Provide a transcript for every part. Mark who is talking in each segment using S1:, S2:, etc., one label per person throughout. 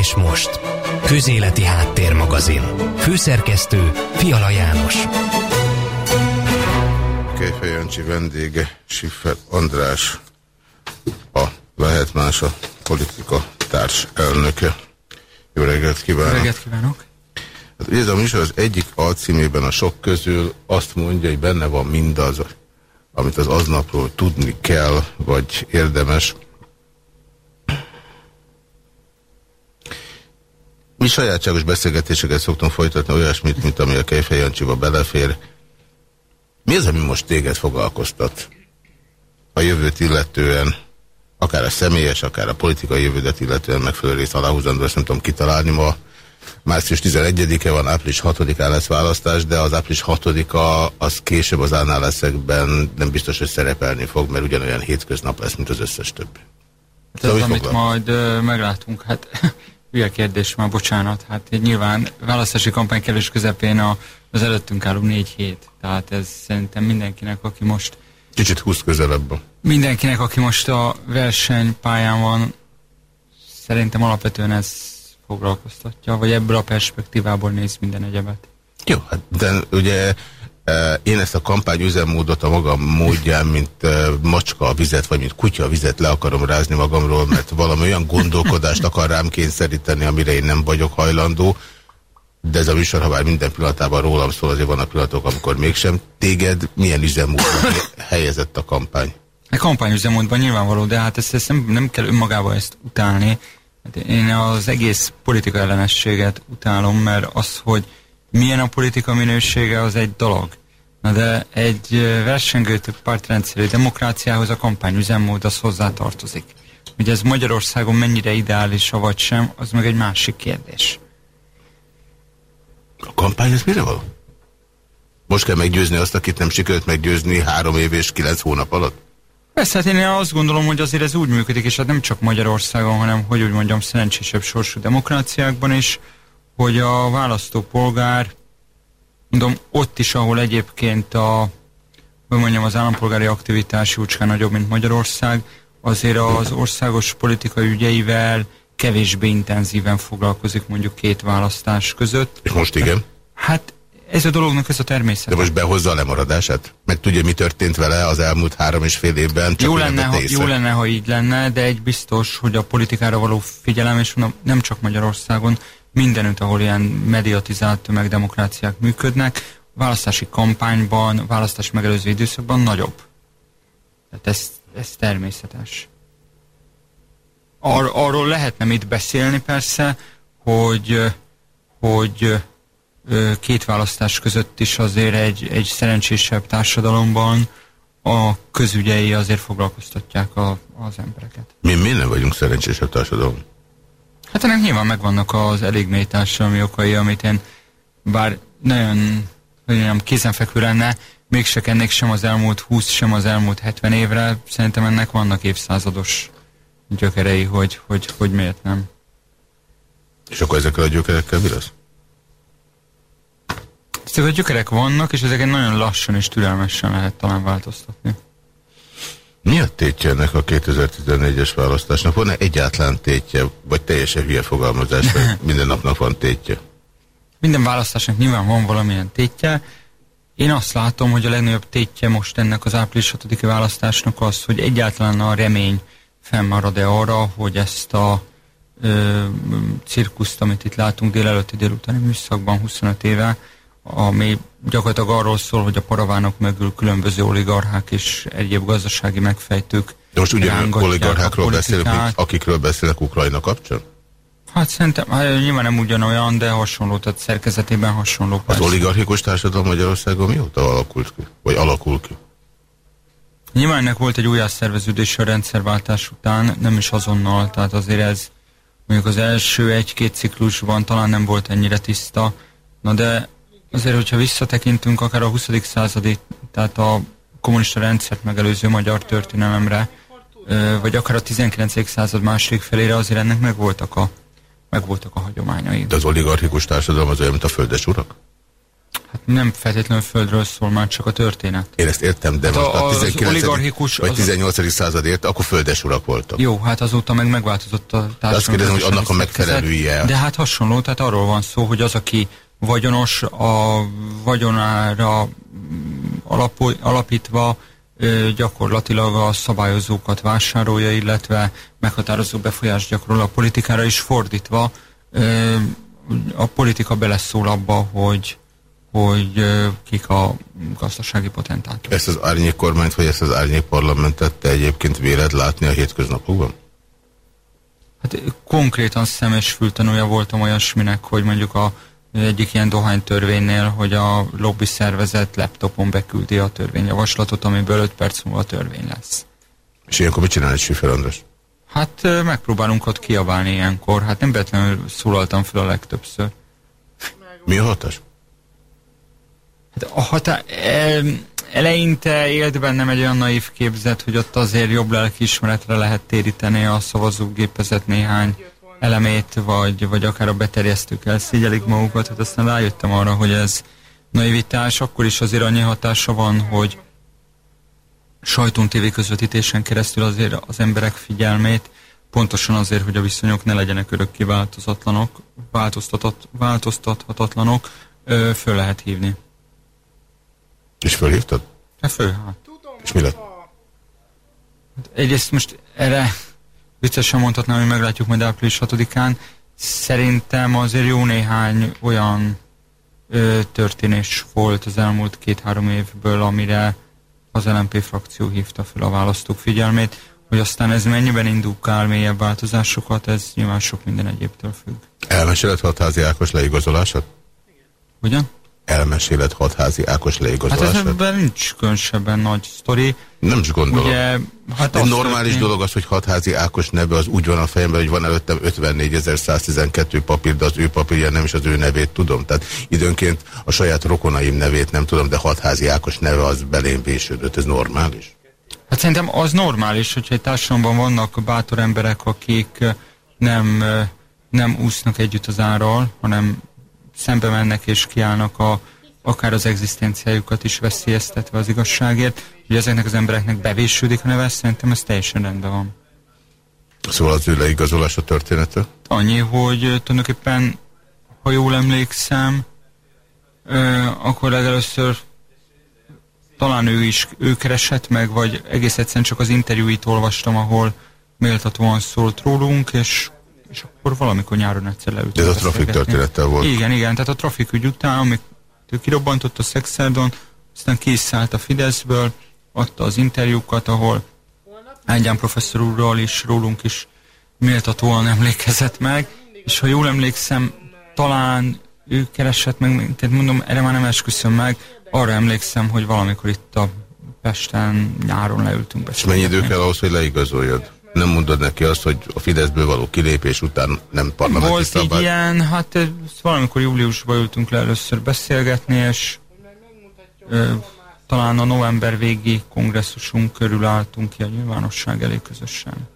S1: És most, Közéleti Háttérmagazin. Főszerkesztő Fiala János.
S2: Kejfej Jancsi vendége, Siffer András, a Lehet Más a politika társ elnöke. Jó reggelt kívánok!
S3: Jó reggelt kívánok!
S2: Hát, ez a műsor az egyik alcímében a sok közül azt mondja, hogy benne van mindaz, amit az aznapról tudni kell, vagy érdemes. Mi sajátságos beszélgetéseket szoktunk folytatni, olyasmit, mint ami a Kejfej belefér. Mi az, ami most téged foglalkoztat? A jövőt illetően, akár a személyes, akár a politikai jövődet illetően megfelelő részt aláhúzandó, ezt nem tudom kitalálni ma. Március 11-e van, április 6-án lesz választás, de az április 6-a az később az leszekben nem biztos, hogy szerepelni fog, mert ugyanolyan hétköznap lesz, mint az összes többi.
S3: Hát ez, szóval amit majd uh, meglátunk, hát hülye kérdés már, bocsánat, hát nyilván választási kampány kellős közepén a, az előttünk álló négy hét, tehát ez szerintem mindenkinek, aki most
S2: Kicsit húz közelebb.
S3: Mindenkinek, aki most a versenypályán van, szerintem alapvetően ez foglalkoztatja, vagy ebből a perspektívából néz minden egyebet.
S2: Jó, hát de ugye e, én ezt a kampány üzemmódot a magam módján, mint e, macska a vizet, vagy mint kutya a vizet le akarom rázni magamról, mert valami olyan gondolkodást akar rám kényszeríteni, amire én nem vagyok hajlandó, de ez a műsor, ha már minden pillanatában rólam szól, azért van a pillanatok, amikor mégsem. Téged milyen üzemmódban helyezett a kampány?
S3: A kampányüzemmódban nyilvánvaló, de hát ezt, ezt nem, nem kell önmagában ezt utálni. Hát én az egész politika ellenességet utálom, mert az, hogy milyen a politika minősége, az egy dolog. Na de egy versengő több pártrendszerű demokráciához a kampányüzemmód az hozzátartozik. Hogy ez Magyarországon mennyire ideális, vagy sem, az meg egy másik kérdés.
S2: A kampány ez mire való? Most kell meggyőzni azt, akit nem sikerült meggyőzni három év és kilenc hónap alatt?
S3: Persze, hát én azt gondolom, hogy azért ez úgy működik, és hát nem csak Magyarországon, hanem, hogy úgy mondjam, szerencsésebb sorsú demokráciákban is, hogy a választópolgár, mondom, ott is, ahol egyébként a, hogy mondjam, az állampolgári aktivitás jócskán nagyobb, mint Magyarország, azért az országos politikai ügyeivel kevésbé intenzíven foglalkozik mondjuk két választás között.
S2: Most igen?
S3: Hát ez a dolognak ez a természet.
S2: De most behozza a lemaradását? Meg tudja, mi történt vele az elmúlt három és fél évben?
S3: Csak jó, lenne, ha, jó lenne, ha így lenne, de egy biztos, hogy a politikára való figyelem, és nem csak Magyarországon, mindenütt, ahol ilyen mediatizált tömegdemokráciák működnek, választási kampányban, választás megelőző időszakban nagyobb. Tehát ez, ez természetes. Ar arról lehetne mit beszélni persze, hogy, hogy két választás között is azért egy, egy szerencsésebb társadalomban a közügyei azért foglalkoztatják a, az embereket.
S2: Mi miért nem vagyunk szerencsésebb társadalom?
S3: Hát ennek nyilván megvannak az elég mély társadalmi okai, amit én bár nagyon, nagyon kézenfekvő lenne, mégse kennék sem az elmúlt 20, sem az elmúlt 70 évre. Szerintem ennek vannak évszázados gyökerei, hogy, hogy, hogy miért nem.
S2: És akkor ezekkel a gyökerekkel mi lesz?
S3: A gyökerek vannak, és ezeket nagyon lassan és türelmesen lehet talán változtatni.
S2: Mi a tétje ennek a 2014-es választásnak? Van-e egyáltalán tétje, vagy teljesen hülye fogalmazás, vagy minden napnak van tétje?
S3: Minden választásnak nyilván van valamilyen tétje. Én azt látom, hogy a legnagyobb tétje most ennek az április 6 választásnak az, hogy egyáltalán a remény fennmarad-e arra, hogy ezt a ö, cirkuszt, amit itt látunk délelőtti délutáni műszakban 25 éve, ami gyakorlatilag arról szól, hogy a paravánok mögül különböző oligarchák és egyéb gazdasági megfejtők
S2: De most ugyanolyan oligarchákról beszélünk, mint akikről beszélnek Ukrajna kapcsán?
S3: Hát szerintem hát nyilván nem ugyanolyan, de hasonló, tehát szerkezetében hasonló.
S2: Az oligarchikus társadalom Magyarországon mióta alakult ki? Vagy alakul ki?
S3: Nyilván ennek volt egy újjászerveződés a rendszerváltás után, nem is azonnal, tehát azért ez mondjuk az első egy-két ciklusban talán nem volt ennyire tiszta, na de azért, hogyha visszatekintünk akár a 20. századi, tehát a kommunista rendszert megelőző magyar történelemre, vagy akár a 19. század második felére, azért ennek megvoltak a, megvoltak a hagyományai.
S2: De az oligarchikus társadalom az olyan, mint a földes urak?
S3: Hát nem feltétlenül földről szól már csak a történet.
S2: Én ezt értem, de hát most a, a 19. vagy 18. Az... század ért, akkor földesurak voltak.
S3: Jó, hát azóta meg megváltozott a társadalom.
S2: azt kérdezem, hogy annak a megfelelője.
S3: De hát hasonló, tehát arról van szó, hogy az, aki vagyonos, a vagyonára alapul, alapítva ö, gyakorlatilag a szabályozókat vásárolja, illetve meghatározó befolyást gyakorol a politikára is fordítva. Ö, a politika beleszól abba, hogy hogy kik a gazdasági potentátok.
S2: Ezt az árnyék kormányt, vagy ezt az árnyék parlamentet te egyébként véled látni a hétköznapokban?
S3: Hát konkrétan szemes fültanúja voltam olyasminek, hogy mondjuk a egyik ilyen dohánytörvénynél, hogy a lobby szervezet laptopon beküldi a törvényjavaslatot, amiből 5 perc múlva törvény lesz.
S2: És ilyenkor mit csinál egy Sifer András?
S3: Hát megpróbálunk ott kiabálni ilyenkor. Hát nem betlenül szólaltam fel a legtöbbször.
S2: Mi a hatás?
S3: Hát a hatá eleinte élt bennem egy olyan naív képzet, hogy ott azért jobb lelkiismeretre lehet téríteni a szavazógépezet néhány elemét, vagy, vagy akár a beterjesztők elszígyelik magukat, hát aztán rájöttem arra, hogy ez naivitás, akkor is azért annyi hatása van, hogy sajtón tévé közvetítésen keresztül azért az emberek figyelmét, pontosan azért, hogy a viszonyok ne legyenek örökké változatlanok, változtathatatlanok, föl lehet hívni.
S2: És fölhívtad?
S3: Hát föl, hát.
S2: És mi lett?
S3: Hát egyrészt most erre viccesen mondhatnám, hogy meglátjuk majd április 6-án. Szerintem azért jó néhány olyan ö, történés volt az elmúlt két-három évből, amire az LMP frakció hívta fel a választók figyelmét, hogy aztán ez mennyiben indukál mélyebb változásokat, ez nyilván sok minden egyébtől függ.
S2: Elmeséled hatházi Ákos leigazolását?
S3: Hogyan?
S2: Elmesélet hatházi Ákos leigazolását?
S3: Hát ebben nincs különösebben nagy sztori.
S2: Nem is gondolom. Ugye, hát Egy normális történt... dolog az, hogy hatházi Ákos neve az úgy van a fejemben, hogy van előttem 54.112 papír, de az ő papírja nem is az ő nevét tudom. Tehát időnként a saját rokonaim nevét nem tudom, de hatházi Ákos neve az belém vésődött. Ez normális?
S3: Hát szerintem az normális, hogyha egy társadalomban vannak bátor emberek, akik nem, nem úsznak együtt az árral, hanem szembe mennek és kiállnak a, akár az egzisztenciájukat is veszélyeztetve az igazságért, hogy ezeknek az embereknek bevésődik a neve, szerintem ez teljesen rendben van.
S2: Szóval az ő leigazolás a története?
S3: Annyi, hogy tulajdonképpen, ha jól emlékszem, akkor legelőször talán ő is, ő keresett meg, vagy egész egyszerűen csak az interjúit olvastam, ahol méltatóan szólt rólunk, és és akkor valamikor nyáron egyszer leültünk.
S2: Ez a trafik történettel volt?
S3: Igen, igen, tehát a trafik ügy után, amit ő kirobbantott a Szexerdon, aztán kiszállt a Fideszből, adta az interjúkat, ahol Ágyán professzor úrról is, rólunk is méltatóan emlékezett meg, és ha jól emlékszem, talán ő keresett meg, tehát mondom, erre már nem esküszöm meg, arra emlékszem, hogy valamikor itt a Pesten nyáron leültünk be.
S2: És mennyi idő kell ahhoz, hogy leigazoljad? Nem mondod neki azt, hogy a Fideszből való kilépés után nem parlamenti
S3: Volt szabály. így ilyen, hát valamikor júliusban ültünk le először beszélgetni, és ö, talán a november végi kongresszusunk körül álltunk ki a nyilvánosság elé közösen.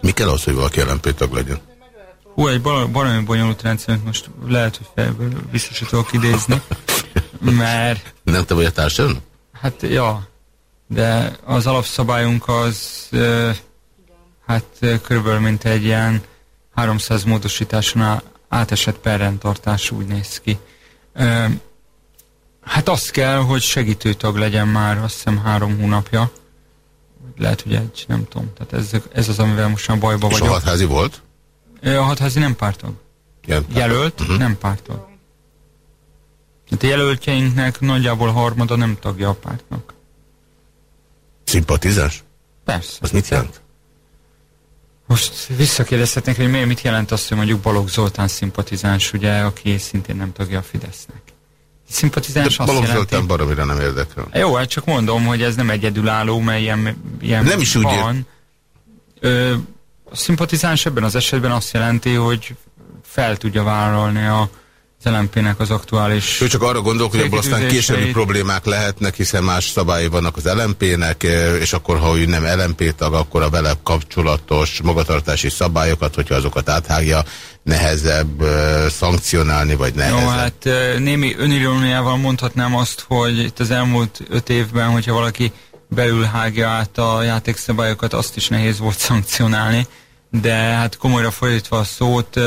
S2: Mi kell az, hogy valaki LMP tag legyen?
S3: Hú, egy baromi bonyolult rendszer, most lehet, hogy fejből vissza tudok idézni, mert...
S2: Nem te vagy a társadalom?
S3: Hát, ja, de az alapszabályunk az... Ö, hát körülbelül mint egy ilyen 300 módosításon átesett perrendtartás úgy néz ki. Hát azt kell, hogy segítőtag legyen már, azt hiszem három hónapja. Lehet, hogy egy, nem tudom. Tehát ez, ez az, amivel most már bajba vagyok. És
S2: a hatházi volt?
S3: A hatházi nem pártag. Jelölt, uh mhm. -huh. nem pártag. Tehát a jelöltjeinknek nagyjából harmada nem tagja a pártnak.
S2: Szimpatizás?
S3: Persze.
S2: Az mit jelent?
S3: Most visszakérdezhetnék, hogy miért mit jelent azt, hogy mondjuk Balogh Zoltán szimpatizáns, ugye, aki szintén nem tagja a Fidesznek. Szimpatizáns
S2: De azt Balogh jelenti... Zoltán baromira nem érdekel.
S3: Jó, hát csak mondom, hogy ez nem egyedülálló, mert ilyen, ilyen
S2: nem is van. Úgy
S3: Ö, a szimpatizáns ebben az esetben azt jelenti, hogy fel tudja vállalni a az LMP-nek az aktuális...
S2: Ő csak arra gondol, hogy abból aztán későbbi problémák lehetnek, hiszen más szabályi vannak az LMP-nek, és akkor, ha ő nem LMP tag, akkor a vele kapcsolatos magatartási szabályokat, hogyha azokat áthágja, nehezebb uh, szankcionálni, vagy nehezebb. Jó,
S3: hát uh, némi öniróniával mondhatnám azt, hogy itt az elmúlt öt évben, hogyha valaki belül hágja át a játékszabályokat, azt is nehéz volt szankcionálni de hát komolyra fordítva a szót,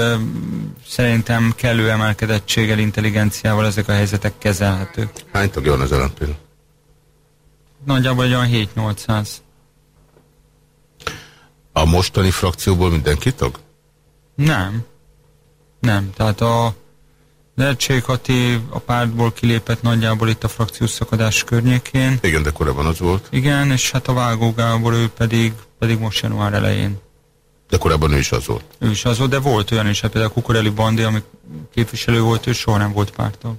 S3: szerintem kellő emelkedettséggel, intelligenciával ezek a helyzetek kezelhetők.
S2: Hány tagja van az lmp
S3: Nagyjából egy olyan 7-800.
S2: A mostani frakcióból mindenki tag?
S3: Nem. Nem. Tehát a Lertség Hati a pártból kilépett nagyjából itt a frakciós szakadás környékén.
S2: Igen, de korábban az volt.
S3: Igen, és hát a Vágó Gábor ő pedig, pedig most január elején.
S2: De korábban ő is az volt.
S3: Ő is az volt, de volt olyan is, hát például Kukoreli Bandi, ami képviselő volt, ő soha nem volt pártag.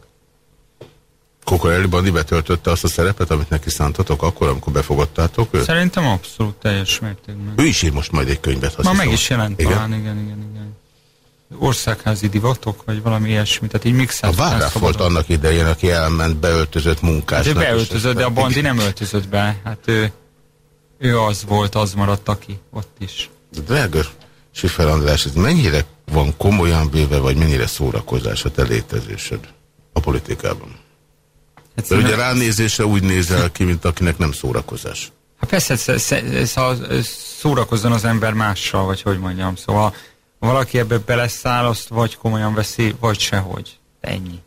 S2: Kukoreli Bandi betöltötte azt a szerepet, amit neki szántatok akkor, amikor befogadtátok őt?
S3: Szerintem abszolút teljes mértékben.
S2: Ő is ír most majd egy könyvet.
S3: Ma meg is jelent igen? talán, igen, igen, igen. Országházi divatok, vagy valami ilyesmi, tehát így mixált.
S2: A Várráf volt annak idején, aki elment beöltözött munkásnak.
S3: Ő beöltözött, de a Bandi nem öltözött be. Hát ő, ő az volt, az maradt, aki ott is.
S2: Drága Sifer András, ez mennyire van komolyan véve, vagy mennyire szórakozás a te létezésed a politikában? Hát De ugye ránézésre úgy nézel ki, mint akinek nem szórakozás.
S3: Hát persze, szórakozzon az ember mással, vagy hogy mondjam. Szóval valaki ebbe beleszáll, azt vagy komolyan veszi, vagy sehogy. Ennyi.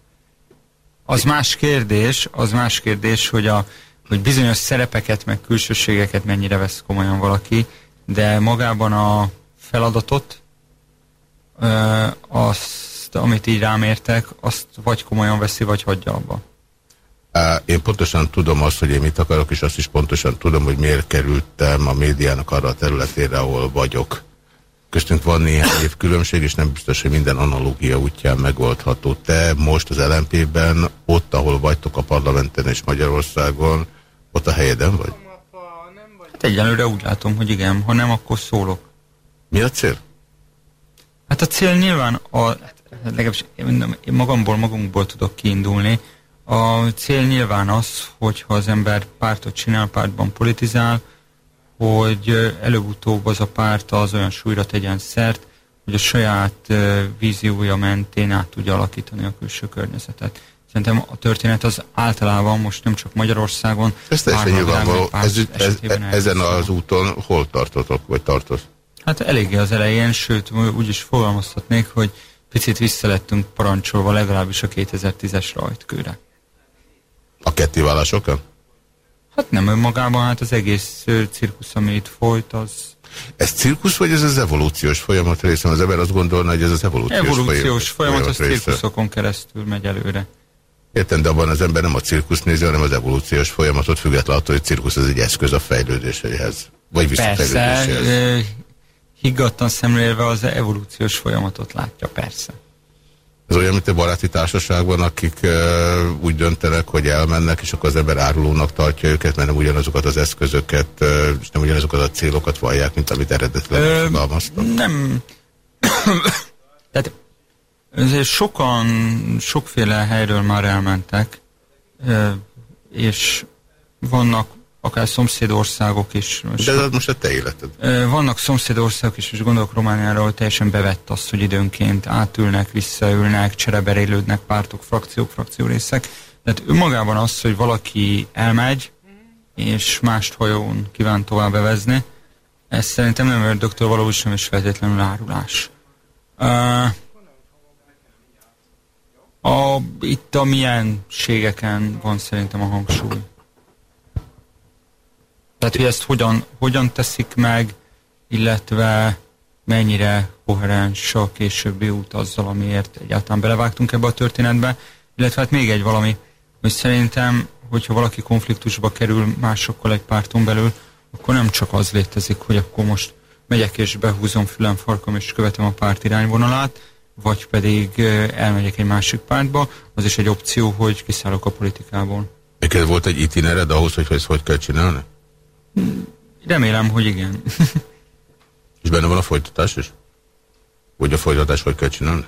S3: Az más kérdés, az más kérdés, hogy, a, hogy bizonyos szerepeket, meg külsőségeket mennyire vesz komolyan valaki, de magában a feladatot, azt, amit így rám értek, azt vagy komolyan veszi, vagy hagyja abba.
S2: Én pontosan tudom azt, hogy én mit akarok, és azt is pontosan tudom, hogy miért kerültem a médiának arra a területére, ahol vagyok. Köztünk van néhány év különbség, és nem biztos, hogy minden analógia útján megoldható. Te most az LMP-ben, ott, ahol vagytok a parlamenten és Magyarországon, ott a helyeden vagy?
S3: Hát egyelőre úgy látom, hogy igen, ha nem, akkor szólok.
S2: Mi a cél?
S3: Hát a cél nyilván, a, hát legalábbis én magamból, magunkból tudok kiindulni. A cél nyilván az, hogyha az ember pártot csinál, pártban politizál, hogy előbb-utóbb az a párt az olyan súlyra tegyen szert, hogy a saját víziója mentén át tudja alakítani a külső környezetet. Szerintem a történet az általában most nem csak Magyarországon.
S2: Ez teljesen nyilvánvaló. Ez, ez, ezen az úton hol tartotok, vagy tartoz?
S3: Hát eléggé az elején, sőt úgy is fogalmazhatnék, hogy picit visszalettünk parancsolva legalábbis a 2010-es rajtkőre.
S2: A kettévállásokon?
S3: Hát nem önmagában, hát az egész cirkusz, ami itt folyt, az...
S2: Ez cirkusz, vagy ez az evolúciós folyamat része? Az ember azt gondolna, hogy ez az evolúciós,
S3: evolúciós folyamat. Evolúciós folyamat, az cirkuszokon keresztül megy előre.
S2: Értem, de abban az ember nem a cirkusz nézi, hanem az evolúciós folyamatot, függetlenül attól, hogy cirkusz az egy eszköz a fejlődéséhez. Vagy visszafejlődéséhez. Persze,
S3: higgadtan szemlélve az evolúciós folyamatot látja, persze.
S2: Ez olyan, mint a baráti társaságban, akik uh, úgy döntenek, hogy elmennek, és akkor az ember árulónak tartja őket, mert nem ugyanazokat az eszközöket, uh, és nem ugyanazokat a célokat vallják, mint amit eredetileg fogalmaztak.
S3: Nem. Tehát sokan, sokféle helyről már elmentek, és vannak akár szomszédországok is.
S2: De ez most a te életed.
S3: Vannak szomszédországok is, és gondolok Romániára, hogy teljesen bevett az, hogy időnként átülnek, visszaülnek, csereberélődnek pártok, frakciók, frakciórészek. Tehát önmagában az, hogy valaki elmegy, és mást hajón kíván tovább bevezni, ez szerintem nem ördögtől való, sem is feltétlenül árulás. Uh, a, itt a milyenségeken van szerintem a hangsúly. Tehát, hogy ezt hogyan, hogyan teszik meg, illetve mennyire koherens a későbbi út azzal, amiért egyáltalán belevágtunk ebbe a történetbe. Illetve hát még egy valami, hogy szerintem, hogyha valaki konfliktusba kerül másokkal egy párton belül, akkor nem csak az létezik, hogy akkor most megyek és behúzom fülem farkam és követem a párt irányvonalát, vagy pedig elmegyek egy másik pártba, az is egy opció, hogy kiszállok a politikából.
S2: Neked volt egy itinered ahhoz, hogy ezt hogy kell csinálni?
S3: Remélem, hogy igen.
S2: És benne van a folytatás is? Hogy a folytatás hogy kell csinálni?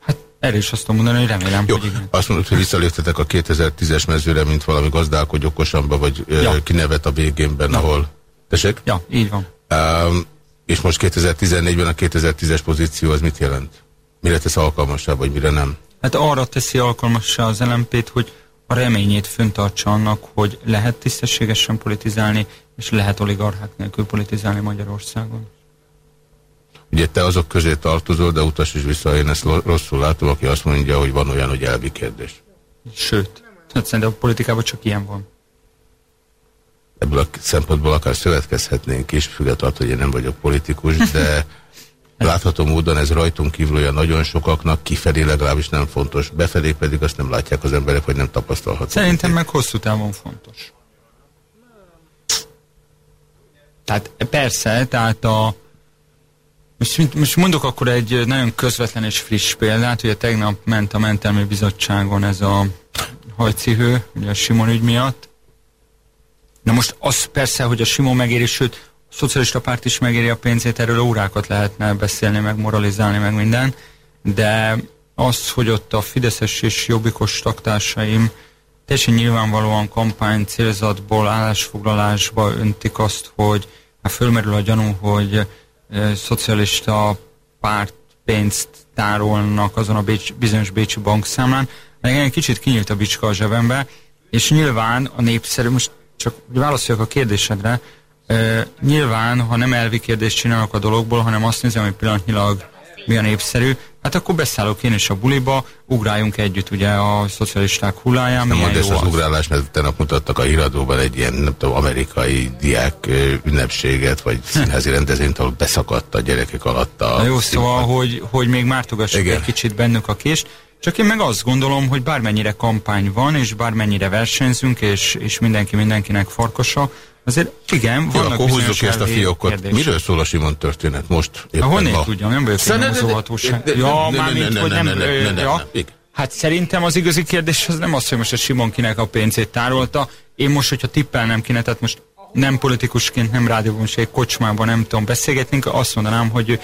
S3: Hát Erre is azt mondani, hogy remélem,
S2: Jó,
S3: hogy igen.
S2: azt mondod, hogy visszaléptetek a 2010-es mezőre, mint valami gazdálkodj okosanba, vagy ja. kinevet a végénben, ahol... Tessék?
S3: Ja, így van.
S2: Um, és most 2014-ben a 2010-es pozíció az mit jelent? Mire tesz alkalmassá, vagy mire nem?
S3: Hát arra teszi alkalmassá az LMP-t, hogy a reményét föntartsa annak, hogy lehet tisztességesen politizálni, és lehet oligarchák nélkül politizálni Magyarországon.
S2: Ugye te azok közé tartozol, de utas is vissza, én ezt rosszul látom, aki azt mondja, hogy van olyan, hogy elvi kérdés.
S3: Sőt, hát szerintem a politikában csak ilyen van.
S2: Ebből a szempontból akár szövetkezhetnénk is, függetlenül, hogy én nem vagyok politikus, de látható módon ez rajtunk kívül olyan nagyon sokaknak, kifelé legalábbis nem fontos, befelé pedig azt nem látják az emberek, hogy nem tapasztalható.
S3: Szerintem meg hosszú távon fontos. Tehát persze, tehát a most, most mondok akkor egy nagyon közvetlen és friss példát, ugye tegnap ment a Mentelmi Bizottságon ez a hajcihő, ugye a Simon ügy miatt. Na most az persze, hogy a Simon megéri, sőt, szocialista párt is megéri a pénzét, erről órákat lehetne beszélni, meg moralizálni, meg minden, de az, hogy ott a Fideszes és Jobbikos taktársaim teljesen nyilvánvalóan kampány célzatból, állásfoglalásba öntik azt, hogy hát fölmerül a gyanú, hogy szocialista párt pénzt tárolnak azon a Bécs, bizonyos bécsi bankszámlán. Egy kicsit kinyílt a bicska a zsebembe, és nyilván a népszerű, most csak válaszoljak a kérdésedre, nyilván, ha nem elvi kérdést csinálok a dologból, hanem azt nézem, hogy pillanatnyilag mi a népszerű, hát akkor beszállok én is a buliba, ugráljunk együtt ugye a szocialisták hulláján.
S2: Nem mondd ezt az ugrálás, mert tegnap mutattak a híradóban egy ilyen, nem tudom, amerikai diák ünnepséget, vagy színházi rendezvényt, ahol beszakadt a gyerekek alatt a...
S3: Na jó, szóval, hogy, hogy még mártogassuk egy kicsit bennük a kést. Csak én meg azt gondolom, hogy bármennyire kampány van, és bármennyire versenyzünk, és, és mindenki mindenkinek farkosa, Azért igen,
S2: vannak Jó, akkor húzzuk ezt a fiókot. Kérdés. Miről szól a Simon történet most?
S3: Éppen Honnét ma? tudjam, nem vagyok egy nyomozóhatóság. Ja, mármint, hogy nem... Hát szerintem az igazi kérdés az nem az, hogy most a Simon kinek a pénzét tárolta. Én most, hogyha tippelnem kéne, tehát most nem politikusként, nem rádióban, se egy kocsmában nem tudom beszélgetni, azt mondanám, hogy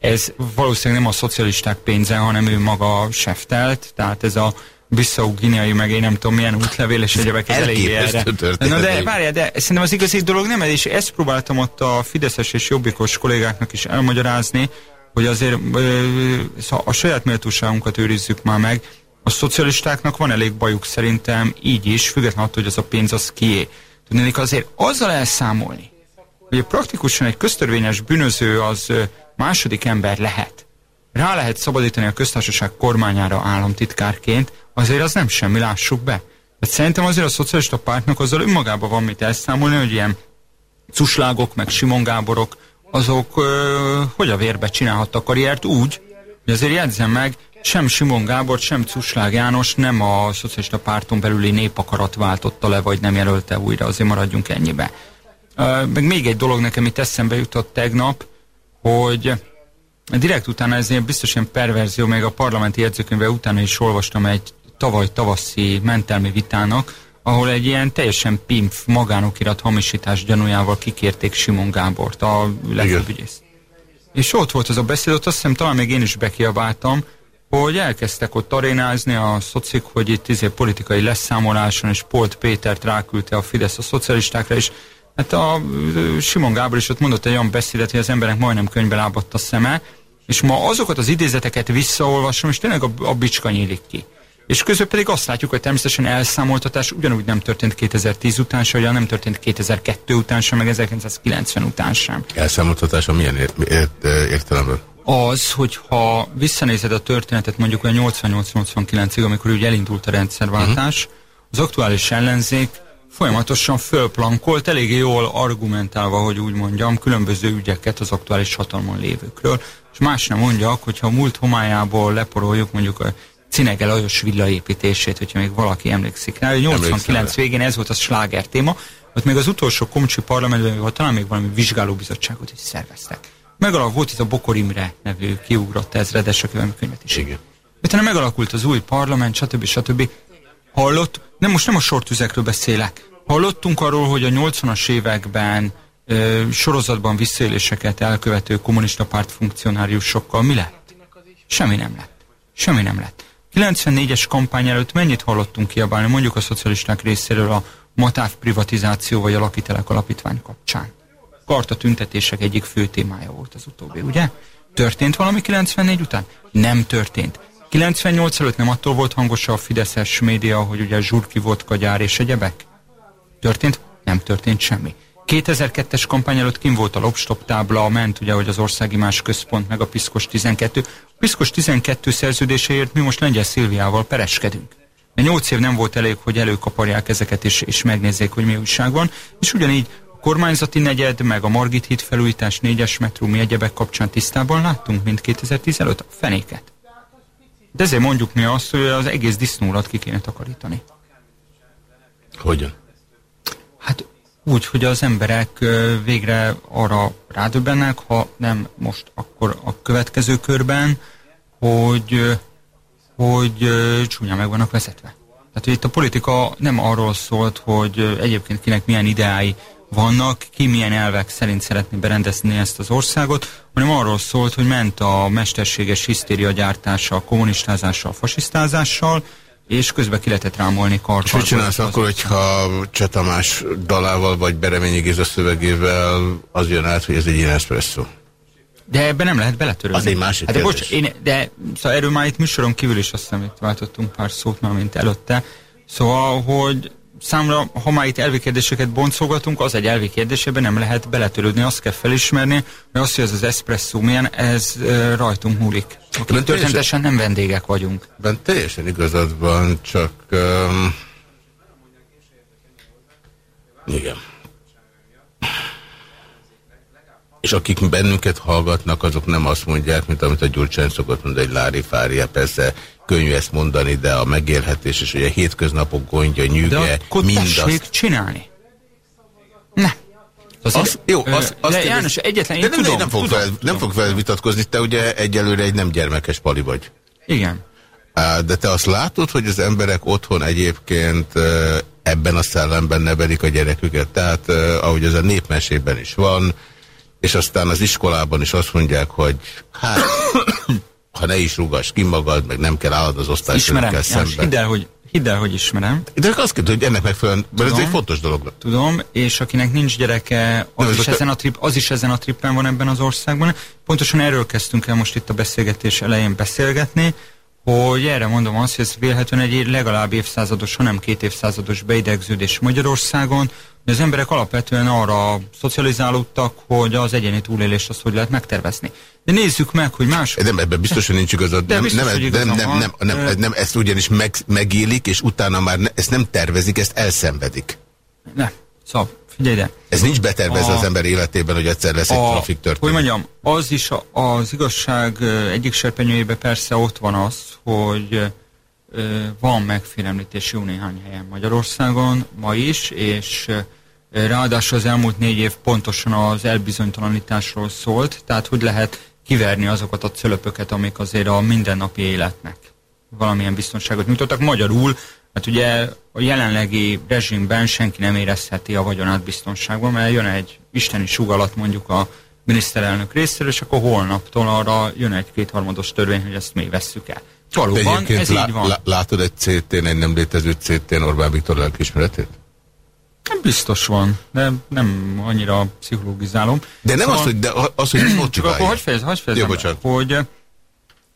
S3: ez valószínűleg nem a szocialisták pénze, hanem ő maga seftelt, tehát ez a Bissau Gineai, meg én nem tudom milyen útlevél, és egyebek eléggé erre. Na de várjál, de szerintem az igazi dolog nem ez, és ezt próbáltam ott a Fideszes és Jobbikos kollégáknak is elmagyarázni, hogy azért szóval a saját méltóságunkat őrizzük már meg. A szocialistáknak van elég bajuk szerintem így is, függetlenül attól, hogy az a pénz az kié. Tudnék azért azzal elszámolni, hogy praktikusan egy köztörvényes bűnöző az második ember lehet. Rá lehet szabadítani a köztársaság kormányára államtitkárként, azért az nem semmi, lássuk be. De szerintem azért a szocialista pártnak azzal önmagában van mit elszámolni, hogy ilyen cuslágok, meg Simon Gáborok, azok ö, hogy a vérbe csinálhattak karriert úgy, hogy azért jegyzem meg, sem Simon Gábor, sem Cuslág János nem a szocialista párton belüli népakarat váltotta le, vagy nem jelölte újra, azért maradjunk ennyibe. Meg még egy dolog nekem itt eszembe jutott tegnap, hogy direkt utána ez ilyen biztos ilyen perverzió, még a parlamenti jegyzőkönyve utána is olvastam egy tavaly tavaszi mentelmi vitának, ahol egy ilyen teljesen pimf magánokirat hamisítás gyanújával kikérték Simon Gábort, a legjobb ügyész. És ott volt az a beszéd, ott azt hiszem talán még én is bekiabáltam, hogy elkezdtek ott arénázni a szocik, hogy itt izé politikai leszámoláson, és Polt Pétert ráküldte a Fidesz a szocialistákra, és hát a Simon Gábor is ott mondott egy olyan beszédet, hogy az emberek majdnem könyvbe lábadt a szeme, és ma azokat az idézeteket visszaolvasom, és tényleg a, a bicska nyílik ki. És közben pedig azt látjuk, hogy természetesen elszámoltatás ugyanúgy nem történt 2010 után vagy nem történt 2002 után sem, meg 1990 után sem.
S2: Elszámoltatása milyen ért, ért, értelemben?
S3: Az, hogyha visszanézed a történetet mondjuk olyan 88-89-ig, amikor ugye elindult a rendszerváltás, uh-huh. az aktuális ellenzék folyamatosan fölplankolt, eléggé jól argumentálva, hogy úgy mondjam, különböző ügyeket az aktuális hatalmon lévőkről. És más nem mondjak, hogyha a múlt homályából leporoljuk mondjuk a Cinege Lajos villaépítését, hogyha még valaki emlékszik rá. 89 végén ez volt a sláger téma, ott még az utolsó Komcsi parlamentben, még talán még valami vizsgálóbizottságot is szerveztek. Megalak volt itt a Bokor Imre nevű kiugrott ezredes, aki valami könyvet is. Igen. Utána megalakult az új parlament, stb. stb. Hallott, nem most nem a sortüzekről beszélek. Hallottunk arról, hogy a 80-as években sorozatban visszaéléseket elkövető kommunista párt funkcionáriusokkal mi lett? Semmi nem lett Semmi nem lett. 94-es kampány előtt mennyit hallottunk kiabálni, mondjuk a szocialisták részéről a matáv privatizáció vagy a lakitelek alapítvány kapcsán. Karta tüntetések egyik fő témája volt az utóbbi, ugye? Történt valami 94 után? Nem történt. 98 előtt nem attól volt hangos a Fideszes média, hogy ugye Zsurki volt kagyár és egyebek? Történt? Nem történt semmi. 2002-es kampány előtt kim volt a lopstop tábla, ment ugye, hogy az országimás központ, meg a Piszkos 12. A Piszkos 12 szerződéséért mi most Lengyel Szilviával pereskedünk. Mert 8 év nem volt elég, hogy előkaparják ezeket és, és megnézzék, hogy mi újság van. És ugyanígy a kormányzati negyed, meg a Margit híd felújítás, 4-es metró, mi egyebek kapcsán tisztában láttunk, mint 2010 előtt? A fenéket. De ezért mondjuk mi azt, hogy az egész disznólat ki kéne takarítani.
S2: Hogyan?
S3: Hát úgy, hogy az emberek végre arra rádöbbennek, ha nem most, akkor a következő körben, hogy, hogy csúnya meg vannak vezetve. Tehát, hogy itt a politika nem arról szólt, hogy egyébként kinek milyen ideái vannak, ki milyen elvek szerint szeretné berendezni ezt az országot, hanem arról szólt, hogy ment a mesterséges hisztéria gyártása, a kommunistázással, a fasisztázással, és közben ki lehetett rámolni kartal. És
S2: mit csinálsz akkor, hogyha Csetamás dalával, vagy Bereményi Géza szövegével az jön át, hogy ez egy ilyen espresszó?
S3: De ebben nem lehet beletörődni.
S2: Az egy másik hát
S3: de, bocs, én, de szóval erről már itt műsoron kívül is azt hiszem, itt váltottunk pár szót már, mint előtte. Szóval, hogy számra, ha már itt elvi kérdéseket boncolgatunk, az egy elvi kérdésében nem lehet beletörődni, azt kell felismerni, hogy az, hogy ez az espresszó milyen, ez uh, rajtunk múlik. Akik történetesen nem vendégek vagyunk.
S2: Ben teljesen igazad van, csak... Um, igen. És akik bennünket hallgatnak, azok nem azt mondják, mint amit a Gyurcsány szokott mondani, egy lári fária, persze könnyű ezt mondani, de a megélhetés és hogy a hétköznapok gondja, nyűge,
S3: de akkor mindazt... csinálni. Ne.
S2: Az, az, jó, az,
S3: az de János, egyetlen, én de nem, tudom,
S2: nem, fog
S3: tudom,
S2: fel, nem fog fel vitatkozni, te ugye egyelőre egy nem gyermekes pali vagy.
S3: Igen.
S2: De te azt látod, hogy az emberek otthon egyébként ebben a szellemben nevelik a gyereküket. Tehát ahogy ez a népmesében is van, és aztán az iskolában is azt mondják, hogy hát, ha ne is rugass ki magad, meg nem kell állad az osztályfőnökkel szemben.
S3: Hidd el, hogy Hidd el, hogy ismerem.
S2: De azt kérdez, hogy ennek megfelelően, mert ez egy fontos dolog.
S3: Tudom, és akinek nincs gyereke, az, is, ezen a trip, az is ezen a trippen van ebben az országban. Pontosan erről kezdtünk el most itt a beszélgetés elején beszélgetni, hogy erre mondom azt, hogy ez vélhetően egy legalább évszázados, hanem két évszázados beidegződés Magyarországon, de az emberek alapvetően arra szocializálódtak, hogy az egyéni túlélést azt hogy lehet megtervezni. De nézzük meg, hogy más.
S2: Nem, ebben biztosan nincs igazad. De nem, biztos, nem, nem, nem, nem, nem, nem, nem, ezt ugyanis meg, megélik, és utána már ne, ezt nem tervezik, ezt elszenvedik.
S3: Ne, szóval figyelj ide.
S2: Ez nincs betervezve a, az ember életében, hogy egyszer lesz a, egy trafik történet.
S3: Hogy mondjam, az is a, az igazság egyik serpenyőjében persze ott van az, hogy van megfélemlítés jó néhány helyen Magyarországon, ma is, és Ráadásul az elmúlt négy év pontosan az elbizonytalanításról szólt, tehát hogy lehet kiverni azokat a cölöpöket, amik azért a mindennapi életnek valamilyen biztonságot nyújtottak. Magyarul, hát ugye a jelenlegi rezsimben senki nem érezheti a vagyonát biztonságban, mert jön egy isteni sugalat mondjuk a miniszterelnök részéről, és akkor holnaptól arra jön egy kétharmados törvény, hogy ezt még vesszük el.
S2: Valóban, ez így van. látod egy CT-n, egy nem létező CT-n Orbán Viktor lelkismeretét?
S3: Nem biztos van, de nem annyira pszichológizálom.
S2: De nem szóval, az, hogy, de az, hogy
S3: nem Csak akkor hagyj fejez, hagyj fejez, hogy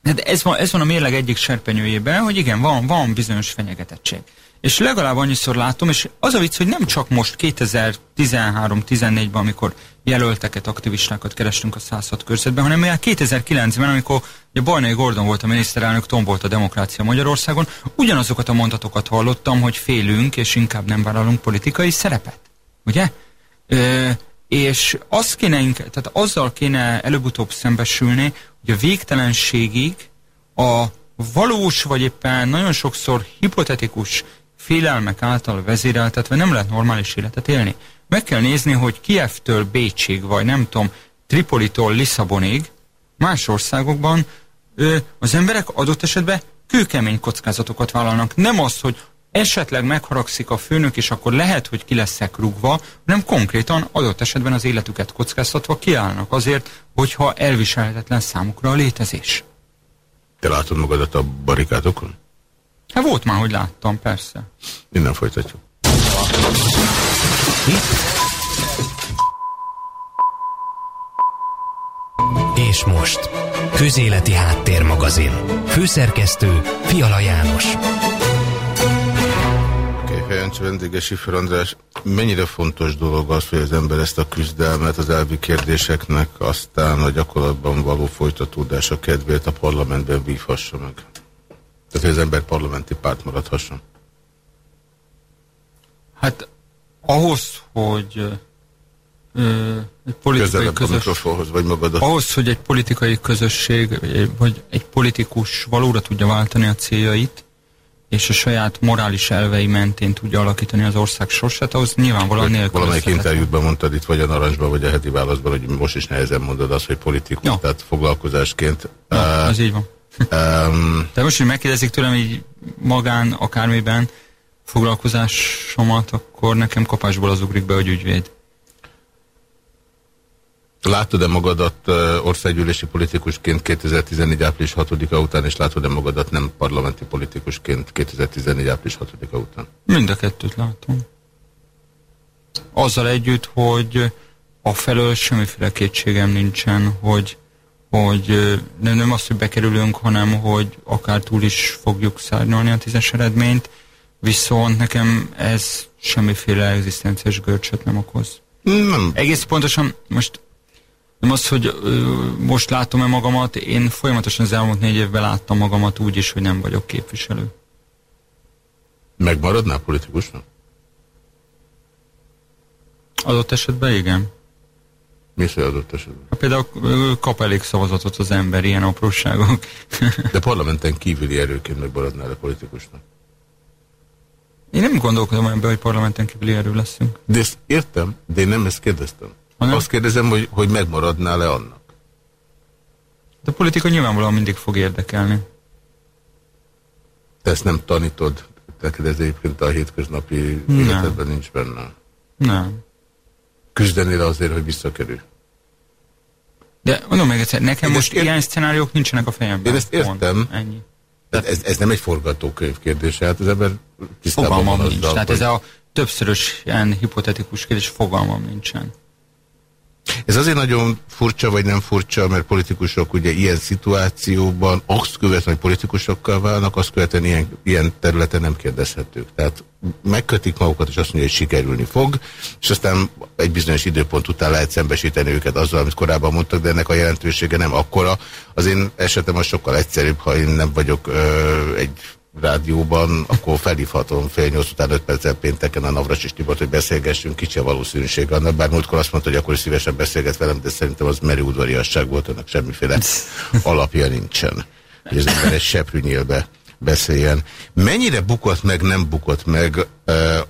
S3: hát ez van, ez van a mérleg egyik serpenyőjében, hogy igen, van, van bizonyos fenyegetettség. És legalább annyiszor látom, és az a vicc, hogy nem csak most 2013-14-ben, amikor jelölteket, aktivistákat kerestünk a 106 körzetben, hanem már 2009-ben, amikor ugye Bajnai Gordon volt a miniszterelnök, tombolt a demokrácia Magyarországon, ugyanazokat a mondatokat hallottam, hogy félünk, és inkább nem vállalunk politikai szerepet. Ugye? Ö, és azt kéne, tehát azzal kéne előbb-utóbb szembesülni, hogy a végtelenségig a valós, vagy éppen nagyon sokszor hipotetikus félelmek által vezéreltetve nem lehet normális életet élni. Meg kell nézni, hogy Kievtől Bécsig, vagy nem tudom, Tripolitól Lisszabonig, más országokban ö, az emberek adott esetben kőkemény kockázatokat vállalnak. Nem az, hogy esetleg megharagszik a főnök, és akkor lehet, hogy ki leszek rúgva, hanem konkrétan adott esetben az életüket kockáztatva kiállnak azért, hogyha elviselhetetlen számukra a létezés.
S2: Te látod magadat a barikádokon?
S3: Hát volt már, hogy láttam, persze.
S2: Innen folytatjuk.
S1: És most, Közéleti Háttérmagazin. Főszerkesztő Fiala János.
S2: Fejencs vendége Sifer András, mennyire fontos dolog az, hogy az ember ezt a küzdelmet az elvi kérdéseknek aztán a gyakorlatban való folytatódása kedvéért a parlamentben vívhassa meg? Hogy az ember parlamenti párt maradhasson?
S3: Hát ahhoz, hogy ö, egy politikai közös...
S2: vagy magadat.
S3: Ahhoz, hogy egy politikai közösség, vagy egy politikus valóra tudja váltani a céljait, és a saját morális elvei mentén tudja alakítani az ország sorsát, ahhoz nyilvánvalóan nélkül.
S2: Valamelyik interjútban mondtad itt, vagy a narancsban, vagy a heti válaszban, hogy most is nehezen mondod azt, hogy politikus, ja. tehát foglalkozásként.
S3: Ja, uh, ez így van. Um, De most, hogy megkérdezik tőlem így magán, akármiben foglalkozásomat, akkor nekem kapásból az ugrik be, hogy ügyvéd.
S2: Látod-e magadat országgyűlési politikusként 2014. április 6-a után, és látod-e magadat nem parlamenti politikusként 2014. április 6-a után?
S3: Mind a kettőt látom. Azzal együtt, hogy a felől semmiféle kétségem nincsen, hogy, hogy nem, nem azt, hogy bekerülünk, hanem hogy akár túl is fogjuk szárnyalni a tízes eredményt, viszont nekem ez semmiféle egzisztenciás görcsöt nem okoz. Nem. Egész pontosan, most nem az, hogy ö, most látom-e magamat, én folyamatosan az elmúlt négy évben láttam magamat úgy is, hogy nem vagyok képviselő.
S2: Megmaradnál politikusnak?
S3: Adott esetben igen.
S2: Mi az adott esetben?
S3: Hát például kap elég szavazatot az ember, ilyen apróságok.
S2: De parlamenten kívüli erőként megmaradnál a politikusnak?
S3: Én nem gondolkodom ebben, hogy parlamenten kívüli erő leszünk.
S2: De ezt értem, de én nem ezt kérdeztem. Hanem? Azt kérdezem, hogy, hogy megmaradnál-e annak?
S3: De a politika nyilvánvalóan mindig fog érdekelni.
S2: Te ezt nem tanítod? Neked ez egyébként a hétköznapi nem. életedben nincs benne?
S3: Nem.
S2: Küzdenél azért, hogy visszakerül?
S3: De mondom még egyszer, nekem Én most ilyen szcenáriók nincsenek a fejemben.
S2: Én ezt értem. Pont, ennyi. Tehát ez, ez nem egy forgatókönyv kérdése, hát az ember tisztában Fogalmam van
S3: nincs. Tehát hogy... ez a többszörös ilyen hipotetikus kérdés, fogalmam nincsen.
S2: Ez azért nagyon furcsa, vagy nem furcsa, mert politikusok ugye ilyen szituációban azt követően, hogy politikusokkal válnak, azt követően ilyen, ilyen területen nem kérdezhetők. Tehát megkötik magukat, és azt mondja, hogy sikerülni fog, és aztán egy bizonyos időpont után lehet szembesíteni őket azzal, amit korábban mondtak, de ennek a jelentősége nem akkora. Az én esetem az sokkal egyszerűbb, ha én nem vagyok ö, egy rádióban, akkor felhívhatom fél nyolc után öt perccel pénteken a Navras és Tibort, hogy beszélgessünk, kicsi a valószínűség annak, bár múltkor azt mondta, hogy akkor is szívesen beszélget velem, de szerintem az merő udvariasság volt, annak semmiféle alapja nincsen, hogy az ember egy seprűnyélbe beszéljen. Mennyire bukott meg, nem bukott meg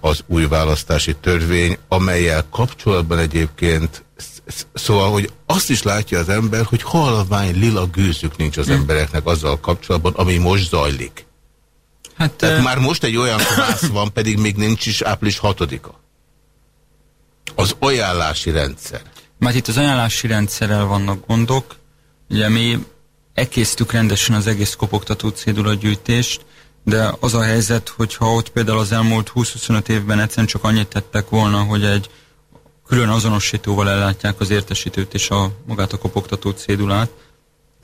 S2: az új választási törvény, amelyel kapcsolatban egyébként Szóval, hogy azt is látja az ember, hogy halvány lila gőzük nincs az hm. embereknek azzal kapcsolatban, ami most zajlik. Hát, Tehát uh... már most egy olyan kvász van, pedig még nincs is április 6-a. Az ajánlási rendszer.
S3: Mert itt az ajánlási rendszerrel vannak gondok. Ugye mi elkésztük rendesen az egész kopogtató cédulagyűjtést, de az a helyzet, hogyha ott például az elmúlt 20-25 évben egyszerűen csak annyit tettek volna, hogy egy külön azonosítóval ellátják az értesítőt és a magát a kopogtató cédulát,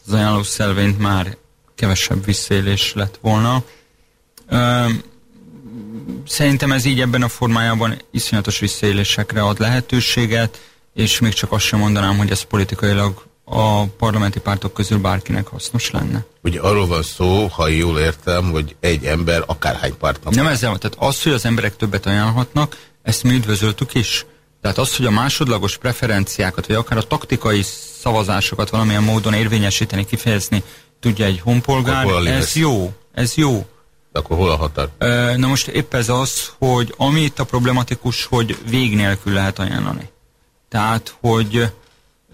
S3: az ajánló szelvényt már kevesebb visszaélés lett volna. Szerintem ez így ebben a formájában iszonyatos visszaélésekre ad lehetőséget, és még csak azt sem mondanám, hogy ez politikailag a parlamenti pártok közül bárkinek hasznos lenne.
S2: Ugye arról van szó, ha jól értem, hogy egy ember akárhány pártnak.
S3: Nem ezzel, tehát az, hogy az emberek többet ajánlhatnak, ezt mi üdvözöltük is. Tehát az, hogy a másodlagos preferenciákat, vagy akár a taktikai szavazásokat valamilyen módon érvényesíteni, kifejezni tudja egy honpolgár, ez jó, ez jó.
S2: De akkor hol a határ?
S3: Na most épp ez az, hogy ami itt a problematikus, hogy vég nélkül lehet ajánlani. Tehát, hogy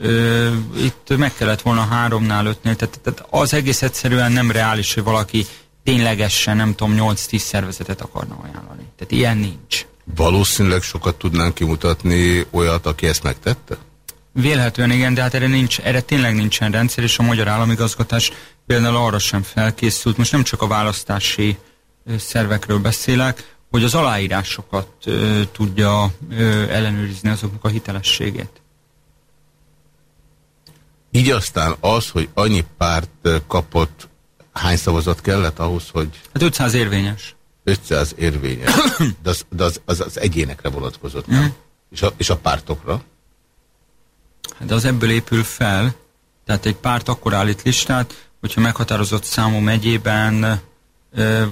S3: ö, itt meg kellett volna háromnál, ötnél, tehát, tehát az egész egyszerűen nem reális, hogy valaki ténylegesen, nem tudom, 8-10 szervezetet akarna ajánlani. Tehát ilyen nincs.
S2: Valószínűleg sokat tudnánk kimutatni olyat, aki ezt megtette?
S3: Vélhetően igen, de hát erre, nincs, erre tényleg nincsen rendszer, és a magyar államigazgatás például arra sem felkészült, most nem csak a választási szervekről beszélek, hogy az aláírásokat ö, tudja ö, ellenőrizni azoknak a hitelességét.
S2: Így aztán az, hogy annyi párt kapott, hány szavazat kellett ahhoz, hogy...
S3: Hát 500 érvényes.
S2: 500 érvényes. De az, de az, az, az egyénekre vonatkozott, nem? Mm. És, a, és a pártokra?
S3: Hát de az ebből épül fel. Tehát egy párt akkor állít listát, hogyha meghatározott számú megyében